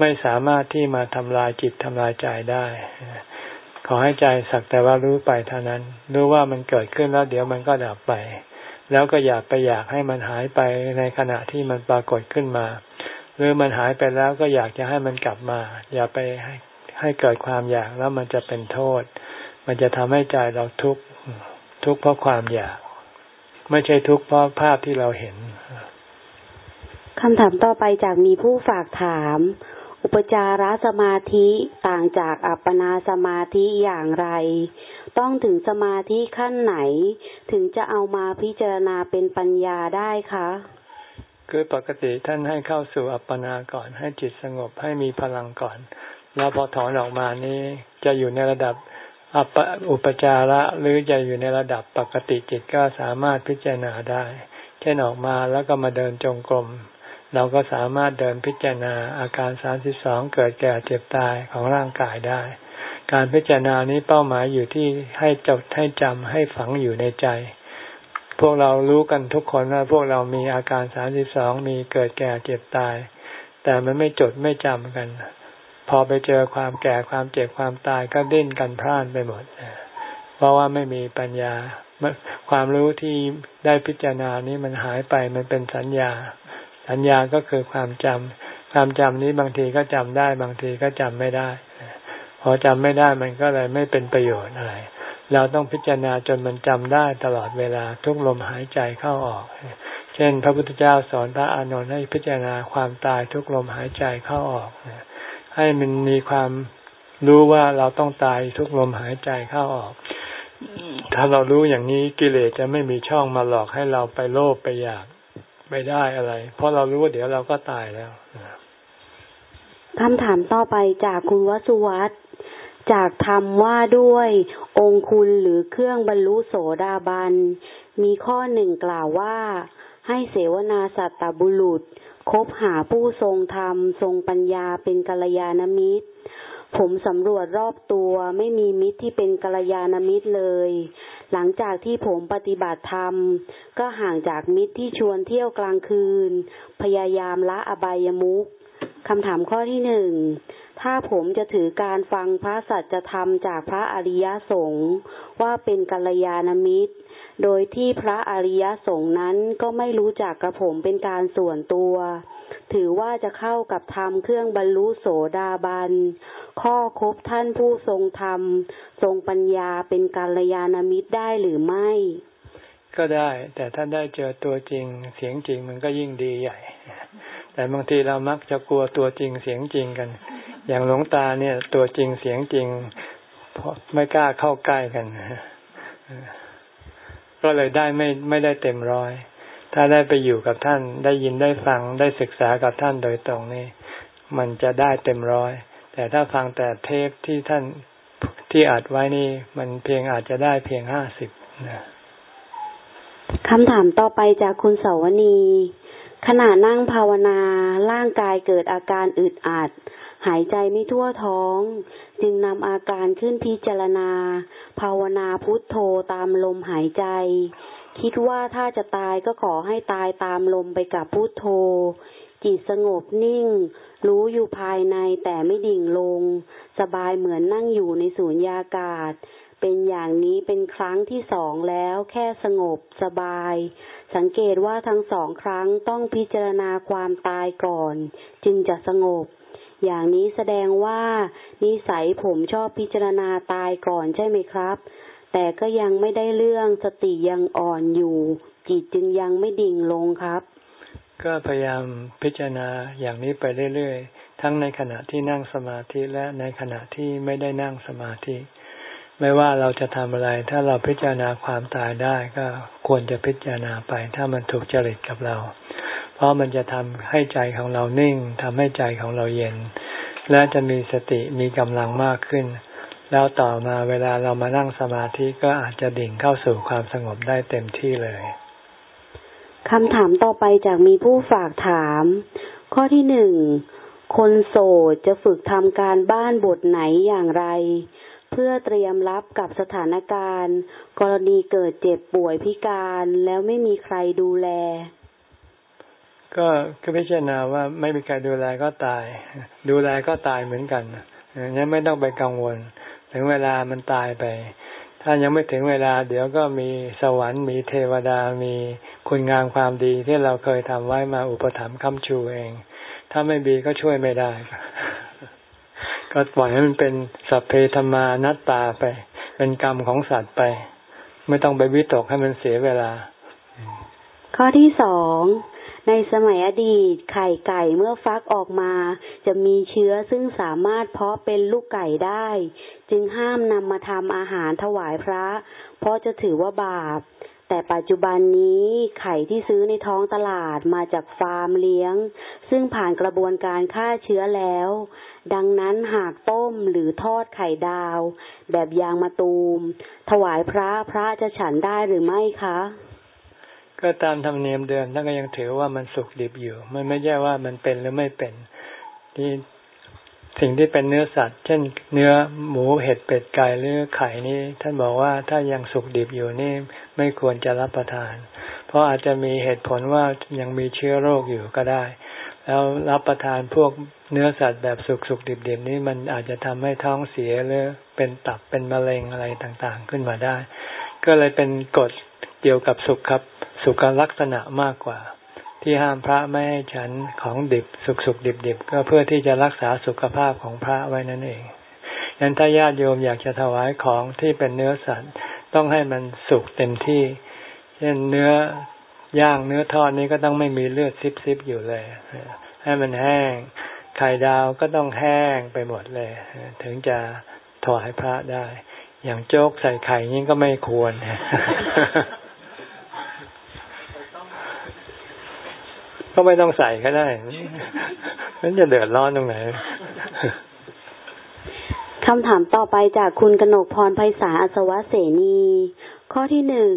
ไม่สามารถที่มาทำลายจิตทำลายใจได้ ขอให้ใจสักแต่ว่ารู้ไปเท่านั้น รู้ว่ามันเกิดขึ้นแล้วเดี๋ยวมันก็ดับไป แล้วก็อย่าไปอยากให้มันหายไปในขณะที่มันปรากฏขึ้นมา หรือมันหายไปแล้วก็อยากจะให้มันกลับมา อย่าไปให้ให้เกิดความอยากแล้วมันจะเป็นโทษ มันจะทำให้ใจเราทุกข์ทุกข์เพราะความอยาก ไม่ใช่ทุกข์เพราะภาพที่เราเห็นคำถามต่อไปจากมีผู้ฝากถาม อุปจารสมาธิต่างจากอัปปนาสมาธิอย่างไร ต้องถึงสมาธิขั้นไหน ถึงจะเอามาพิจารณาเป็นปัญญาได้คะ คือปกติท่านให้เข้าสู่อัปปนาก่อน ให้จิตสงบให้มีพลังก่อน แล้วพอถอนออกมานี้จะอยู่ในระดับอัปอุปจาระหรือจะอยู่ในระดับปกติจิตก็สามารถพิจารณาได้ เช่นออกมาแล้วก็มาเดินจงกรมเราก็สามารถเดินพิจารณาอาการสามสิบสองเกิดแก่เจ็บตายของร่างกายได้ การพิจารณานี้เป้าหมายอยู่ที่ให้จดให้จำให้ฝังอยู่ในใจ พวกเรารู้กันทุกคนว่าพวกเรามีอาการสามสิบสองมีเกิดแก่เจ็บตาย แต่มันไม่จดไม่จำกัน พอไปเจอความแก่ความเจ็บความตายก็ดิ้นกันพร่านไปหมด เพราะว่าไม่มีปัญญา ความรู้ที่ได้พิจารณานี้มันหายไปมันเป็นสัญญา สัญญาก็คือความจำความจำนี้บางทีก็จำได้ บางทีก็จำไม่ได้ พอจำไม่ได้มันก็เลยไม่เป็นประโยชน์อะไร เราต้องพิจารณาจนมันจำได้ตลอดเวลาทุกลมหายใจเข้าออก เช่น พระพุทธเจ้าสอนพระอานนท์ให้พิจารณาความตายทุกลมหายใจเข้าออก ให้มันมีความรู้ว่าเราต้องตายทุกลมหายใจเข้าออก ถ้าเรารู้อย่างนี้กิเลสจะไม่มีช่องมาหลอกให้เราไปโลภไปอยากไม่ได้อะไร เพราะเรารู้ว่าเดี๋ยวเราก็ตายแล้วคำถามต่อไปจากคุณวสุวัต จากธรรมว่าด้วย องคุณหรือเครื่องบรรลุโสดาบัน มีข้อหนึ่งกล่าวว่า ให้เสวนาสัตตบุรุษ คบหาผู้ทรงธรรม ทรงปัญญาเป็นกัลยาณมิตร ผมสำรวจรอบตัวไม่มีมิตรที่เป็นกัลยาณมิตรเลย หลังจากที่ผมปฏิบัติธรรม ก็ห่างจากมิตรที่ชวนเที่ยวกลางคืน พยายามละอบายมุขคำถามข้อที่หนึ่ง ถ้าผมจะถือการฟังพระสัจธรรมจากพระอริยสงฆ์ว่าเป็นกัลยาณมิตร โดยที่พระอริยสงฆ์นั้นก็ไม่รู้จักกระผมเป็นการส่วนตัว ถือว่าจะเข้ากับธรรมเครื่องบรรลุโสดาบัน ข้อคบท่านผู้ทรงธรรม ทรงปัญญาเป็นกัลยาณมิตรได้หรือไม่ ก็ได้ แต่ถ้านได้เจอตัวจริงเสียงจริงมันก็ยิ่งดีใหญ่แต่บางทีเรามักจะกลัวตัวจริงเสียงจริงกัน อย่างหลวงตาเนี่ย ตัวจริงเสียงจริงเพราะไม่กล้าเข้าใกล้กันก็เลยได้ไม่ไม่ได้เต็มร้อย ถ้าได้ไปอยู่กับท่าน ได้ยินได้ฟังได้ศึกษากับท่านโดยตรงนี่มันจะได้เต็มร้อย แต่ถ้าฟังแต่เทปที่ท่านที่อัดไว้นี่ มันเพียงอาจจะได้เพียงห้าสิบนะคำถามต่อไปจากคุณสาวนีขณะนั่งภาวนาร่างกายเกิดอาการอึดอัด หายใจไม่ทั่วท้อง จึงนำอาการขึ้นพิจารณา ภาวนาพุทโธตามลมหายใจ คิดว่าถ้าจะตายก็ขอให้ตายตามลมไปกับพุทโธ จิตสงบนิ่ง รู้อยู่ภายในแต่ไม่ดิ่งลง สบายเหมือนนั่งอยู่ในสูญญากาศ เป็นอย่างนี้เป็นครั้งที่สองแล้วแค่สงบสบายสังเกตว่าทั้งสองครั้งต้องพิจารณาความตายก่อน จึงจะสงบ อย่างนี้แสดงว่านิสัยผมชอบพิจารณาตายก่อนใช่ไหมครับ แต่ก็ยังไม่ได้เรื่องสติยังอ่อนอยู่ จิตจึงยังไม่ดิ่งลงครับ ก็พยายามพิจารณาอย่างนี้ไปเรื่อยๆ ทั้งในขณะที่นั่งสมาธิและในขณะที่ไม่ได้นั่งสมาธิ ไม่ว่าเราจะทำอะไร ถ้าเราพิจารณาความตายได้ก็ควรจะพิจารณาไป ถ้ามันถูกจริตกับเรา ราะมันจะทำให้ใจของเรานิ่งทำให้ใจของเราเย็น และจะมีสติมีกำลังมากขึ้น แล้วต่อมาเวลาเรามานั่งสมาธิก็อาจจะดิ่งเข้าสู่ความสงบได้เต็มที่เลยคำถามต่อไปจากมีผู้ฝากถาม ข้อที่หนึ่งคนโสดจะฝึกทำการบ้านบทไหนอย่างไร เพื่อเตรียมรับกับสถานการณ์ กรณีเกิดเจ็บป่วยพิการแล้วไม่มีใครดูแล ก็ก็พิจารณาว่าไม่มีใครดูแลก็ตาย ดูแลก็ตายเหมือนกันงั้นไม่ต้องไปกังวล ถึงเวลามันตายไป ถ้ายังไม่ถึงเวลา เดี๋ยวก็มีสวรรค์มีเทวดามีคุณงามความดีที่เราเคยทำไว้มาอุปถัมภ์ค้ำชูเอง ถ้าไม่มีก็ช่วยไม่ได้ ก็ปล่อยให้มันเป็นสัพเพธรรมานัตตาไป เป็นกรรมของสัตว์ไป ไม่ต้องไปวิตกให้มันเสียเวลา ข้อที่สอง ในสมัยอดีต ไข่ไก่เมื่อฟักออกมา จะมีเชื้อซึ่งสามารถเพาะเป็นลูกไก่ได้ จึงห้ามนำมาทำอาหารถวายพระ เพราะจะถือว่าบาป แต่ปัจจุบันนี้ไข่ที่ซื้อในท้องตลาดมาจากฟาร์มเลี้ยง ซึ่งผ่านกระบวนการฆ่าเชื้อแล้ว ดังนั้นหากต้มหรือทอดไข่ดาว แบบยางมะตูม ถวายพระพระจะฉันได้หรือไม่คะ ก็ตามธรรมเนียมเดิมท่านก็ยังถือว่ามันสุกดิบอยู่ มันไม่ใช่ว่ามันเป็นหรือไม่เป็นที่สิ่งที่เป็นเนื้อสัตว์ เช่น เนื้อหมูเห็ดเป็ดไก่หรือไข่นี่ท่านบอกว่าถ้ายังสุกดิบอยู่นี่ไม่ควรจะรับประทาน เพราะอาจจะมีเหตุผลว่ายังมีเชื้อโรคอยู่ก็ได้ แล้วรับประทานพวกเนื้อสัตว์แบบสุกสุกดิบดิบนี่มันอาจจะทำให้ท้องเสียหรือเป็นตับเป็นมะเร็งอะไรต่างๆ ขึ้นมาได้ ก็เลยเป็นกฎ เกี่ยวกับสุขครับ สุขลักษณะมากกว่า ที่ห้ามพระไม่ให้ฉันของดิบสุกสุกดิบดิบก็เพื่อที่จะรักษาสุขภาพของพระไว้นั่นเองยันถ้าญาติโยมอยากจะถวายของที่เป็นเนื้อสัตว์ต้องให้มันสุกเต็มที่ เช่นเนื้อย่างเนื้อทอดนี้ก็ต้องไม่มีเลือดซิบซิบอยู่เลย ให้มันแห้ง ไข่ดาวก็ต้องแห้งไปหมดเลย ถึงจะถวายพระได้ อย่างโจ๊กใส่ไข่นี้ก็ไม่ควร ก็ไม่ต้องใส่ก็ได้มันจะเดือดร้อนตรงไหนคำถามต่อไปจากคุณกนกพรไพศาลอสวะเสนี ข้อที่หนึ่ง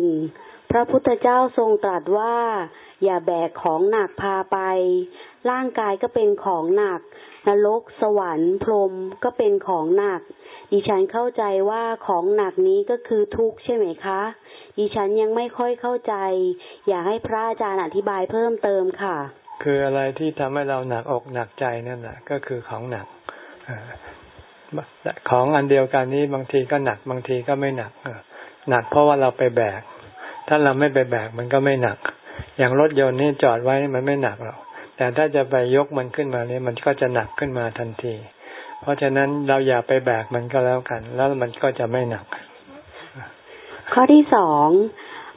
พระพุทธเจ้าทรงตรัสว่า อย่าแบกของหนักพาไป ร่างกายก็เป็นของหนัก นรก สวรรค์ พรหมก็เป็นของหนัก ดิฉันเข้าใจว่าของหนักนี้ก็คือทุกข์ใช่ไหมคะ ดิฉันยังไม่ค่อยเข้าใจ อยากให้พระอาจารย์อธิบายเพิ่มเติมค่ะ คืออะไรที่ทำให้เราหนักอกหนักใจนั่นแหละก็คือของหนักของอันเดียวกันนี้บางทีก็หนักบางทีก็ไม่หนักหนักเพราะว่าเราไปแบก ถ้าเราไม่ไปแบกมันก็ไม่หนัก อย่างรถยนต์นี่จอดไว้มันไม่หนักหรอกแต่ถ้าจะไปยกมันขึ้นมาเนี่ยมันก็จะหนักขึ้นมาทันที เพราะฉะนั้นเราอย่าไปแบกมันก็แล้วกัน แล้วมันก็จะไม่หนัก ข้อที่สอง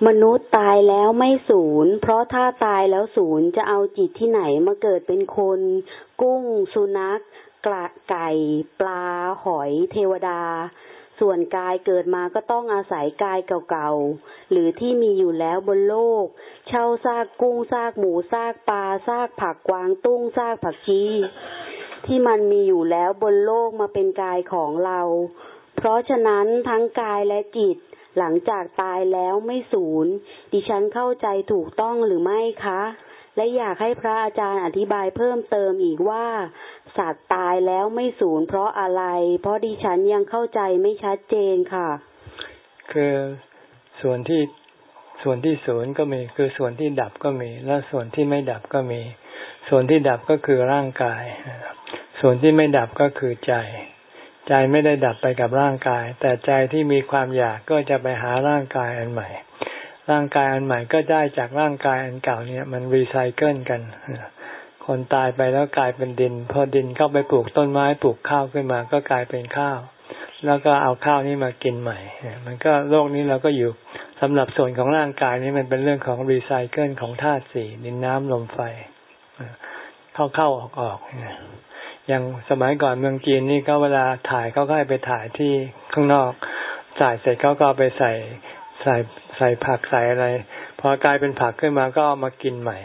มนุษย์ตายแล้วไม่สูญเพราะถ้าตายแล้วสูญจะเอาจิตที่ไหนมาเกิดเป็นคน กุ้ง สุนัขกระไก่ ปลา หอย เทวดา ส่วนกายเกิดมาก็ต้องอาศัยกายเก่าๆ หรือที่มีอยู่แล้วบนโลก เช่าซากกุ้งซากหมูซากปลาซากผักกวางตุ้งซากผักชีที่มันมีอยู่แล้วบนโลกมาเป็นกายของเรา เพราะฉะนั้นทั้งกายและจิต หลังจากตายแล้วไม่สูญ ดิฉันเข้าใจถูกต้องหรือไม่คะ และอยากให้พระอาจารย์อธิบายเพิ่มเติมอีกว่า สัตว์ตายแล้วไม่สูญเพราะอะไร เพราะดิฉันยังเข้าใจไม่ชัดเจนค่ะ คือส่วนที่ส่วนที่ศูนย์ก็มีคือส่วนที่ดับก็มี และส่วนที่ไม่ดับก็มี ส่วนที่ดับก็คือร่างกาย ส่วนที่ไม่ดับก็คือใจ ใจไม่ได้ดับไปกับร่างกาย แต่ใจที่มีความอยากก็จะไปหาร่างกายอันใหม่ ร่างกายอันใหม่ก็ได้จากร่างกายอันเก่าเนี่ยมันรีไซเคิลกัน คนตายไปแล้วกลายเป็นดิน พอดินเข้าไปปลูกต้นไม้ปลูกข้าวขึ้นมาก็กลายเป็นข้าว แล้วก็เอาข้าวนี้มากินใหม่ มันก็โลกนี้เราก็อยู่สำหรับส่วนของร่างกายนี้มันเป็นเรื่องของรีไซเคิลของธาตุสี่ดินน้ำลมไฟเข้าเข้าออกอ อย่างสมัยก่อนเมืองจีนนี่ก็เวลาถ่ายเขาก็ให้ไปถ่ายที่ข้างนอกถ่ายเสร็จเขาก็ไปใส่ใส่ใส่ผักใส่อะไรพอกลายเป็นผักขึ้นมาก็เอามากินใหม่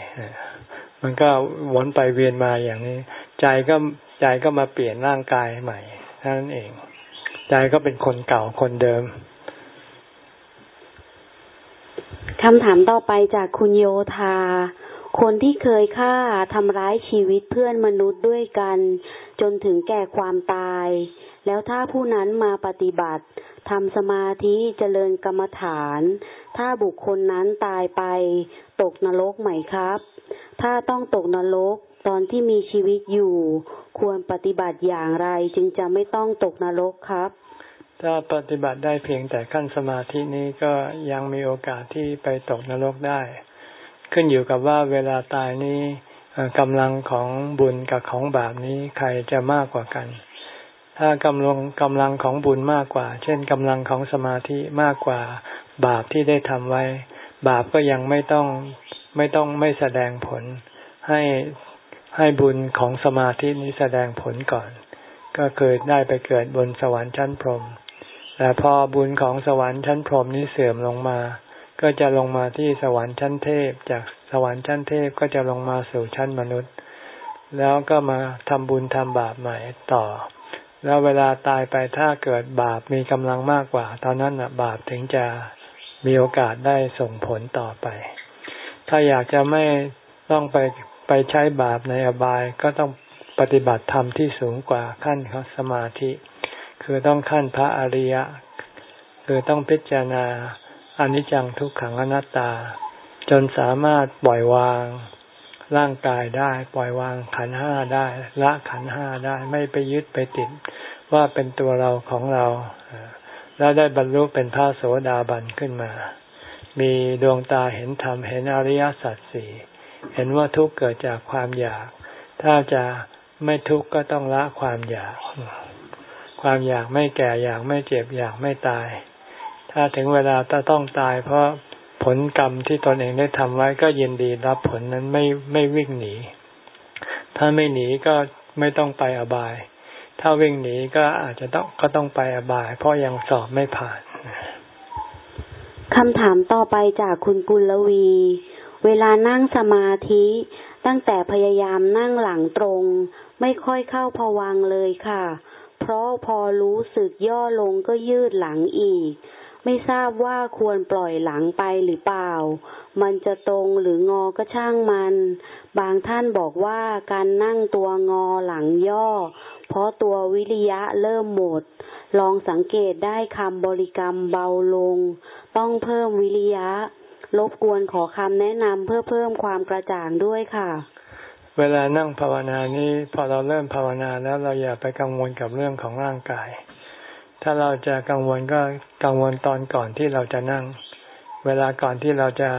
มันก็วนไปเวียนมาอย่างนี้ ใจก็ใจก็มาเปลี่ยนร่างกายใหม่นั่นเอง ใจก็เป็นคนเก่าคนเดิมคำถามต่อไปจากคุณโยธา คนที่เคยฆ่าทำร้ายชีวิตเพื่อนมนุษย์ด้วยกัน จนถึงแก่ความตาย แล้วถ้าผู้นั้นมาปฏิบัติทำสมาธิเจริญกรรมฐาน ถ้าบุคคลนั้นตายไป ตกนรกไหมครับ ถ้าต้องตกนรกตอนที่มีชีวิตอยู่ ควรปฏิบัติอย่างไรจึงจะไม่ต้องตกนรกครับ ถ้าปฏิบัติได้เพียงแต่ขั้นสมาธินี้ก็ยังมีโอกาสที่ไปตกนรกได้ ขึ้นอยู่กับว่าเวลาตายนี้กำลังของบุญกับของบาปนี้ใครจะมากกว่ากัน ถ้ากำลังกำลังของบุญมากกว่า เช่นกำลังของสมาธิมากกว่าบาปที่ได้ทำไว้ บาปก็ยังไม่ต้องไม่ต้องไม่แสดงผล ให้ให้บุญของสมาธินี้แสดงผลก่อน ก็เกิดได้ไปเกิดบนสวรรค์ชั้นพรหมแต่พอบุญของสวรรค์ชั้นพรหมนี้เสื่อมลงมา ก็จะลงมาที่สวรรค์ชั้นเทพ จากสวรรค์ชั้นเทพก็จะลงมาสู่ชั้นมนุษย์ แล้วก็มาทำบุญทำบาปใหม่ต่อ แล้วเวลาตายไปถ้าเกิดบาปมีกำลังมากกว่า ตอนนั้นนะบาปถึงจะมีโอกาสได้ส่งผลต่อไป ถ้าอยากจะไม่ต้องไปไปใช้บาปในอบายก็ต้องปฏิบัติธรรมที่สูงกว่าขั้นของสมาธิ คือต้องขั้นพระอริยะ คือต้องพิจารณา อนิจจังทุกขังอนัตตา จนสามารถปล่อยวางร่างกายได้ปล่อยวางขันห้าได้ละขันห้าได้ไม่ไปยึดไปติดว่าเป็นตัวเราของเราแล้วได้บรรลุเป็นพระโสดาบันขึ้นมา มีดวงตาเห็นธรรมเห็นอริยสัจสี่เห็นว่าทุกข์เกิดจากความอยาก ถ้าจะไม่ทุกข์ก็ต้องละความอยาก ความอยากไม่แก่อยากไม่เจ็บอยากไม่ตาย ถ้าถึงเวลาจะต้องตาย เพราะผลกรรมที่ตนเองได้ทำไว้ก็ยินดีรับผลนั้นไม่ไม่วิ่งหนี ถ้าไม่หนีก็ไม่ต้องไปอบาย ถ้าวิ่งหนีก็อาจจะต้องก็ต้องไปอบาย เพราะยังสอบไม่ผ่านคำถามต่อไปจากคุณกุลวี เวลานั่งสมาธิ ตั้งแต่พยายามนั่งหลังตรง ไม่ค่อยเข้าพวังเลยค่ะ เพราะพอรู้สึกย่อลงก็ยืดหลังอีก ไม่ทราบว่าควรปล่อยหลังไปหรือเปล่า มันจะตรงหรืองอก็ช่างมัน บางท่านบอกว่าการนั่งตัวงอหลังย่อ เพราะตัววิริยะเริ่มหมด ลองสังเกตได้คำบริกรรมเบาลง ต้องเพิ่มวิริยะ รบกวนขอคำแนะนำเพื่อเพิ่มความกระจ่างด้วยค่ะ เวลานั่งภาวนานี้พอเราเริ่มภาวนาแล้วเราอย่าไปกังวลกับเรื่องของร่างกาย ถ้าเราจะกังวลก็กังวลตอนก่อนที่เราจะนั่ง เวลาก่อนที่เราจะ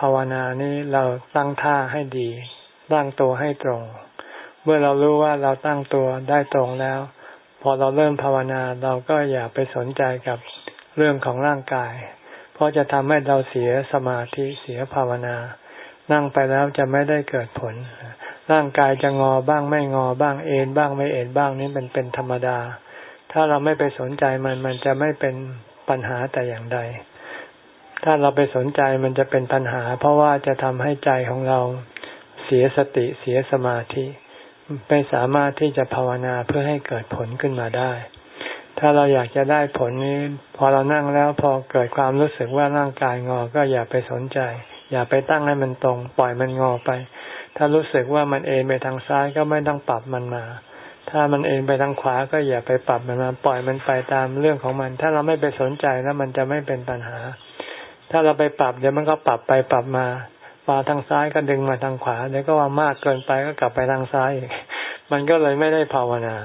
ภาวนานี้เราตั้งท่าให้ดี ตั้งตัวให้ตรง เมื่อเรารู้ว่าเราตั้งตัวได้ตรงแล้ว พอเราเริ่มภาวนาเราก็อย่าไปสนใจกับเรื่องของร่างกาย เพราะจะทำให้เราเสียสมาธิเสียภาวนา นั่งไปแล้วจะไม่ได้เกิดผล ร่างกายจะงอบ้างไม่งอบ้างเอ็นบ้างไม่เอ็นบ้างนี่เป็นเป็นธรรมดา ถ้าเราไม่ไปสนใจมันมันจะไม่เป็นปัญหาแต่อย่างใด ถ้าเราไปสนใจมันจะเป็นปัญหา เพราะว่าจะทำให้ใจของเราเสียสติเสียสมาธิ ไม่สามารถที่จะภาวนาเพื่อให้เกิดผลขึ้นมาได้ ถ้าเราอยากจะได้ผลนี้ พอเรานั่งแล้วพอเกิดความรู้สึกว่าร่างกายงอ ก็อย่าไปสนใจ อย่าไปตั้งให้มันตรง ปล่อยมันงอไป ถ้ารู้สึกว่ามันเอ็นไปทางซ้ายก็ไม่ต้องปรับมันมา ถ้ามันเองไปทางขวาก็อย่าไปปรับมันมาปล่อยมันไปตามเรื่องของมัน ถ้าเราไม่ไปสนใจแล้วมันจะไม่เป็นปัญหา ถ้าเราไปปรับเดี๋ยวมันก็ปรับไปปรับมามาทางซ้ายก็ดึงมาทางขวาเดี๋ยวก็ว่ามากเกินไปก็กลับไปทางซ้ายอีกมันก็เลยไม่ได้ภาวนา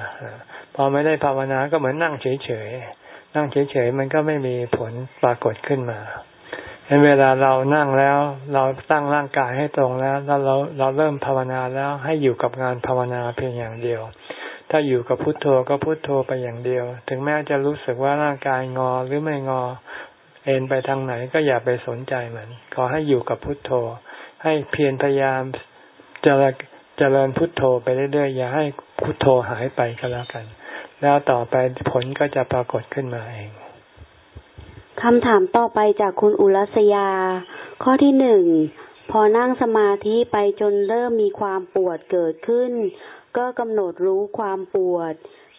พอไม่ได้ภาวนาก็เหมือนนั่งเฉยๆนั่งเฉยๆมันก็ไม่มีผลปรากฏขึ้นมาเห็นเวลาเรานั่งแล้ว เราตั้งร่างกายให้ตรงแล้วแล้วเราเราเริ่มภาวนาแล้วให้อยู่กับงานภาวนาเพียงอย่างเดียว ถ้าอยู่กับพุทโธก็พุทโธไปอย่างเดียว ถึงแม้จะรู้สึกว่าร่างกายงอหรือไม่งอ เอ็นไปทางไหนก็อย่าไปสนใจมัน ขอให้อยู่กับพุทโธ ให้เพียรพยายามเจริญเจริญพุทโธไปเรื่อยๆ อย่าให้พุทโธหายไปก็แล้วกัน แล้วต่อไปผลก็จะปรากฏขึ้นมาเองคำถามต่อไปจากคุณอุรัสยา ข้อที่หนึ่งพอนั่งสมาธิไปจนเริ่มมีความปวดเกิดขึ้น ก็กำหนดรู้ความปวด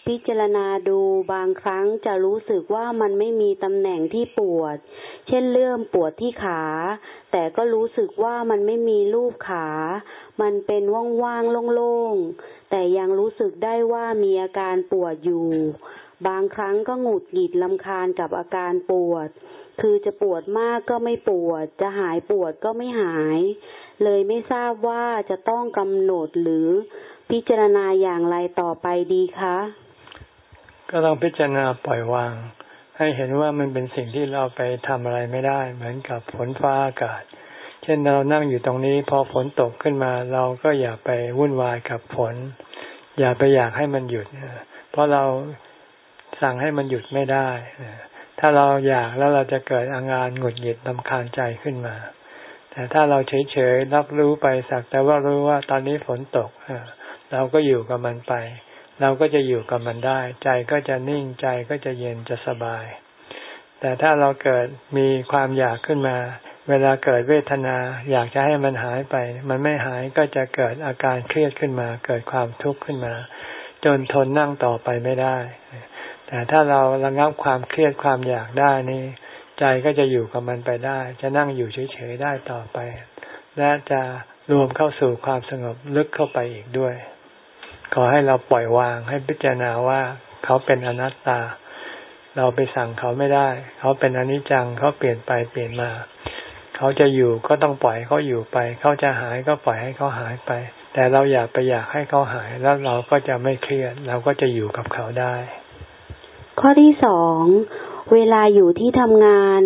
พิจารณาดูบางครั้งจะรู้สึกว่ามันไม่มีตำแหน่งที่ปวด เช่นเริ่มปวดที่ขา แต่ก็รู้สึกว่ามันไม่มีรูปขา มันเป็นว่างๆโล่งๆ แต่ยังรู้สึกได้ว่ามีอาการปวดอยู่ บางครั้งก็หงุดหงิดลำคาญกับอาการปวด คือจะปวดมากก็ไม่ปวด จะหายปวดก็ไม่หาย เลยไม่ทราบว่าจะต้องกำหนดหรือ พิจารณาอย่างไรต่อไปดีคะ ก็ต้องพิจารณาปล่อยวาง ให้เห็นว่ามันเป็นสิ่งที่เราไปทำอะไรไม่ได้ เหมือนกับฝนฟ้าอากาศ เช่นเรานั่งอยู่ตรงนี้ พอฝนตกขึ้นมาเราก็อย่าไปวุ่นวายกับฝน อย่าไปอยากให้มันหยุด เพราะเราสั่งให้มันหยุดไม่ได้ ถ้าเราอยากแล้วเราจะเกิดอางานหงุดหงิดลำคาญใจขึ้นมา แต่ถ้าเราเฉยๆรับรู้ไปสักแต่ว่ารู้ว่าตอนนี้ฝนตก เราก็อยู่กับมันไป เราก็จะอยู่กับมันได้ ใจก็จะนิ่งใจก็จะเย็นจะสบาย แต่ถ้าเราเกิดมีความอยากขึ้นมา เวลาเกิดเวทนา อยากจะให้มันหายไป มันไม่หายก็จะเกิดอาการเครียดขึ้นมา เกิดความทุกข์ขึ้นมา จนทนนั่งต่อไปไม่ได้ แต่ถ้าเราระงับความเครียดความอยากได้นี่ใจก็จะอยู่กับมันไปได้ จะนั่งอยู่เฉยๆได้ต่อไป และจะรวมเข้าสู่ความสงบลึกเข้าไปอีกด้วย ขอให้เราปล่อยวางให้พิจารณาว่าเขาเป็นอนัตตา เราไปสั่งเขาไม่ได้ เขาเป็นอนิจจังเขาเปลี่ยนไปเปลี่ยนมา เขาจะอยู่ก็ต้องปล่อยเขาอยู่ไป เขาจะหายก็ปล่อยให้เขาหายไป แต่เราอยากไปอยากให้เขาหายแล้วเราก็จะไม่เครียดเราก็จะอยู่กับเขาได้ ข้อที่สองเวลาอยู่ที่ทำงาน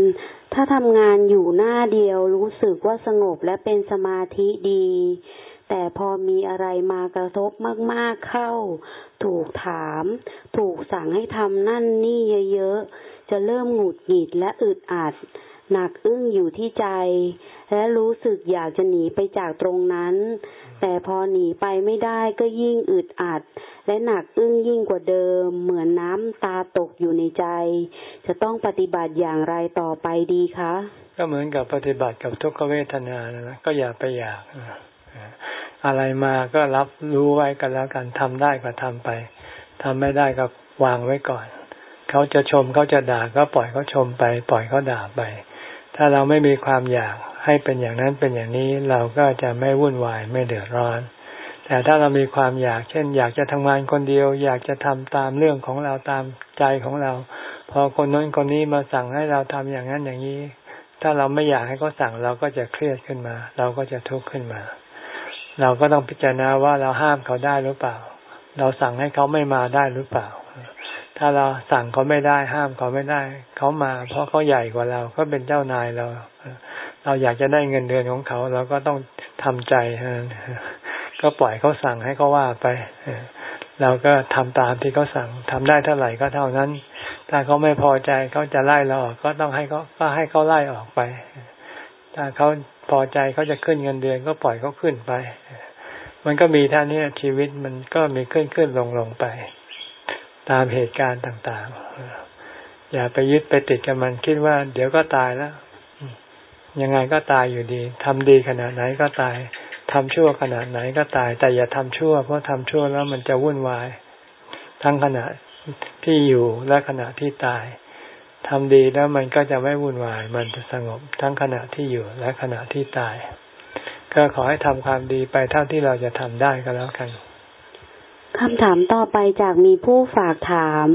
ถ้าทำงานอยู่หน้าเดียวรู้สึกว่าสงบและเป็นสมาธิดี แต่พอมีอะไรมากระทบมากๆเข้า ถูกถาม ถูกสั่งให้ทำนั่นนี่เยอะๆ จะเริ่มหงุดหงิดและอึดอัด หนักอึ้งอยู่ที่ใจ และรู้สึกอยากจะหนีไปจากตรงนั้น แต่พอหนีไปไม่ได้ก็ยิ่งอึดอัด และหนักอึ้งยิ่งกว่าเดิม เหมือนน้ำตาตกอยู่ในใจ จะต้องปฏิบัติอย่างไรต่อไปดีคะ ก็เหมือนกับปฏิบัติกับทุกขเวทนานะก็อย่าไปอยาก อะไรมาก็รับรู้ไว้กันแล้วกันทำได้ก็ทำไปทำไม่ได้ก็วางไว้ก่อน เขาจะชมเขาจะด่าก็ปล่อยเขาชมไป ปล่อยเขาด่าไป ถ้าเราไม่มีความอยากให้เป็นอย่างนั้นเป็นอย่างนี้เราก็จะไม่วุ่นวายไม่เดือดร้อน แต่ถ้าเรามีความอยาก เช่น อยากจะทำงานคนเดียว อยากจะทำตามเรื่องของเราตามใจของเรา พอคนน้นคนนี้มาสั่งให้เราทำอย่างนั้นอย่างนี้ ถ้าเราไม่อยากให้เขาสั่งเราก็จะเครียดขึ้นมา เราก็จะทุกข์ขึ้นมา เราก็ต้องพิจารณาว่าเราห้ามเขาได้หรือเปล่า เราสั่งให้เขาไม่มาได้หรือเปล่า ถ้าเราสั่งเขาไม่ได้ห้ามเขาไม่ได้ เขามา เพราะเขาใหญ่กว่าเราเขาเป็นเจ้านายเรา เราอยากจะได้เงินเดือนของเขาเราก็ต้องทำใจก็ปล่อยเขาสั่งให้เขาว่าไปเราก็ทำตามที่เขาสั่งทำได้เท่าไหร่ก็เท่านั้น ถ้าเขาไม่พอใจเขาจะไล่เราออกก็ต้องให้เขาก็ให้เขาไล่ออกไป ถ้าเขา พอใจเขาจะขึ้นเงินเดือนก็ปล่อยเขาขึ้นไป มันก็มีท่านี้ชีวิตมันก็มีขึ้นขึ้นลงลงไป ตามเหตุการณ์ต่างๆ อย่าไปยึดไปติดกับมันคิดว่า เดี๋ยวก็ตายแล้ว ยังไงก็ตายอยู่ดีทำดีขนาดไหนก็ตายทำชั่วขนาดไหนก็ตาย แต่อย่าทำชั่ว เพราะทำชั่วแล้วมันจะวุ่นวาย ทั้งขณะที่อยู่และขณะที่ตาย ทำดีแล้วมันก็จะไม่วุ่นวาย มันจะสงบทั้งขณะที่อยู่และขณะที่ตาย ก็ขอให้ทำความดีไปเท่าที่เราจะทำได้ก็แล้วกันคำถามต่อไปจากมีผู้ฝากถาม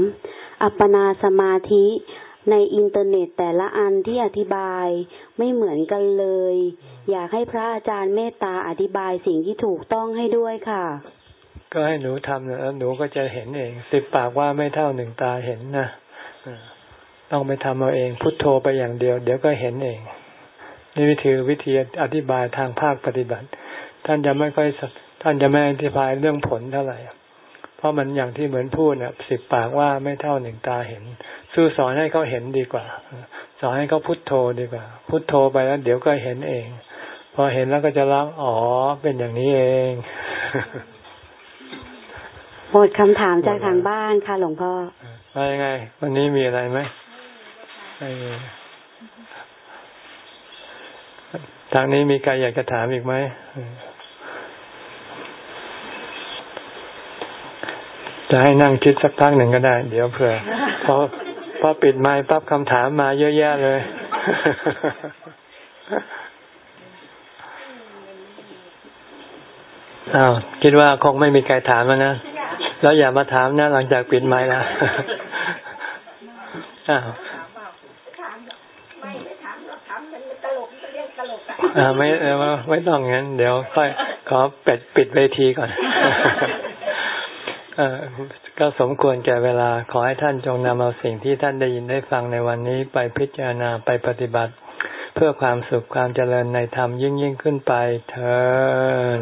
อัปปนาสมาธิในอินเทอร์เน็ตแต่ละอันที่อธิบายไม่เหมือนกันเลย อยากให้พระอาจารย์เมตตาอธิบายสิ่งที่ถูกต้องให้ด้วยค่ะ ก็ให้หนูทำแล้วหนูก็จะเห็นเอง สิบปากว่าไม่เท่าหนึ่งตาเห็นนะ ต้องไปทำเอาเอง พุทโธไปอย่างเดียว เดี๋ยวก็เห็นเอง นี่วิธีวิธีอธิบายทางภาคปฏิบัติ ท่านจะไม่ค่อยท่านจะไม่อธิบายเรื่องผลเท่าไหร่ เพราะมันอย่างที่เหมือนพูดเนี่ยสิบปากว่าไม่เท่าหนึ่งตาเห็น สู้สอนให้เขาเห็นดีกว่า สอนให้เขาพุทโธดีกว่า พุทโธไปแล้ว เดี๋ยวก็เห็นเอง พอเห็นแล้วก็จะร้องอ๋อเป็นอย่างนี้เองหมดคำถามจากทางบ้านค่ะหลวงพ่อมายังไง วันนี้มีอะไรไหม ทางนี้มีใครอยากจะถามอีกไหม จะให้นั่งคิดสักพักหนึ่งก็ได้ เดี๋ยวเผื่อพอพอปิดไม้ปั๊บคำถามมาเยอะแยะเลยอ้าวคิดว่าคงไม่มีใครถามแล้วนะ แล้วอย่ามาถามนะ หลังจากปิดไม้แล้วอ้าว อ่าไม่ไม่ต้องงั้น เดี๋ยวค่อยขอปิดปิดเวทีก่อนอก็สมควรแก่เวลาขอให้ท่านจงนำเอาสิ่งที่ท่านได้ยินได้ฟังในวันนี้ไปพิจารณาไปปฏิบัติ เพื่อความสุขความเจริญในธรรมยิ่งยิ่งขึ้นไปเถิด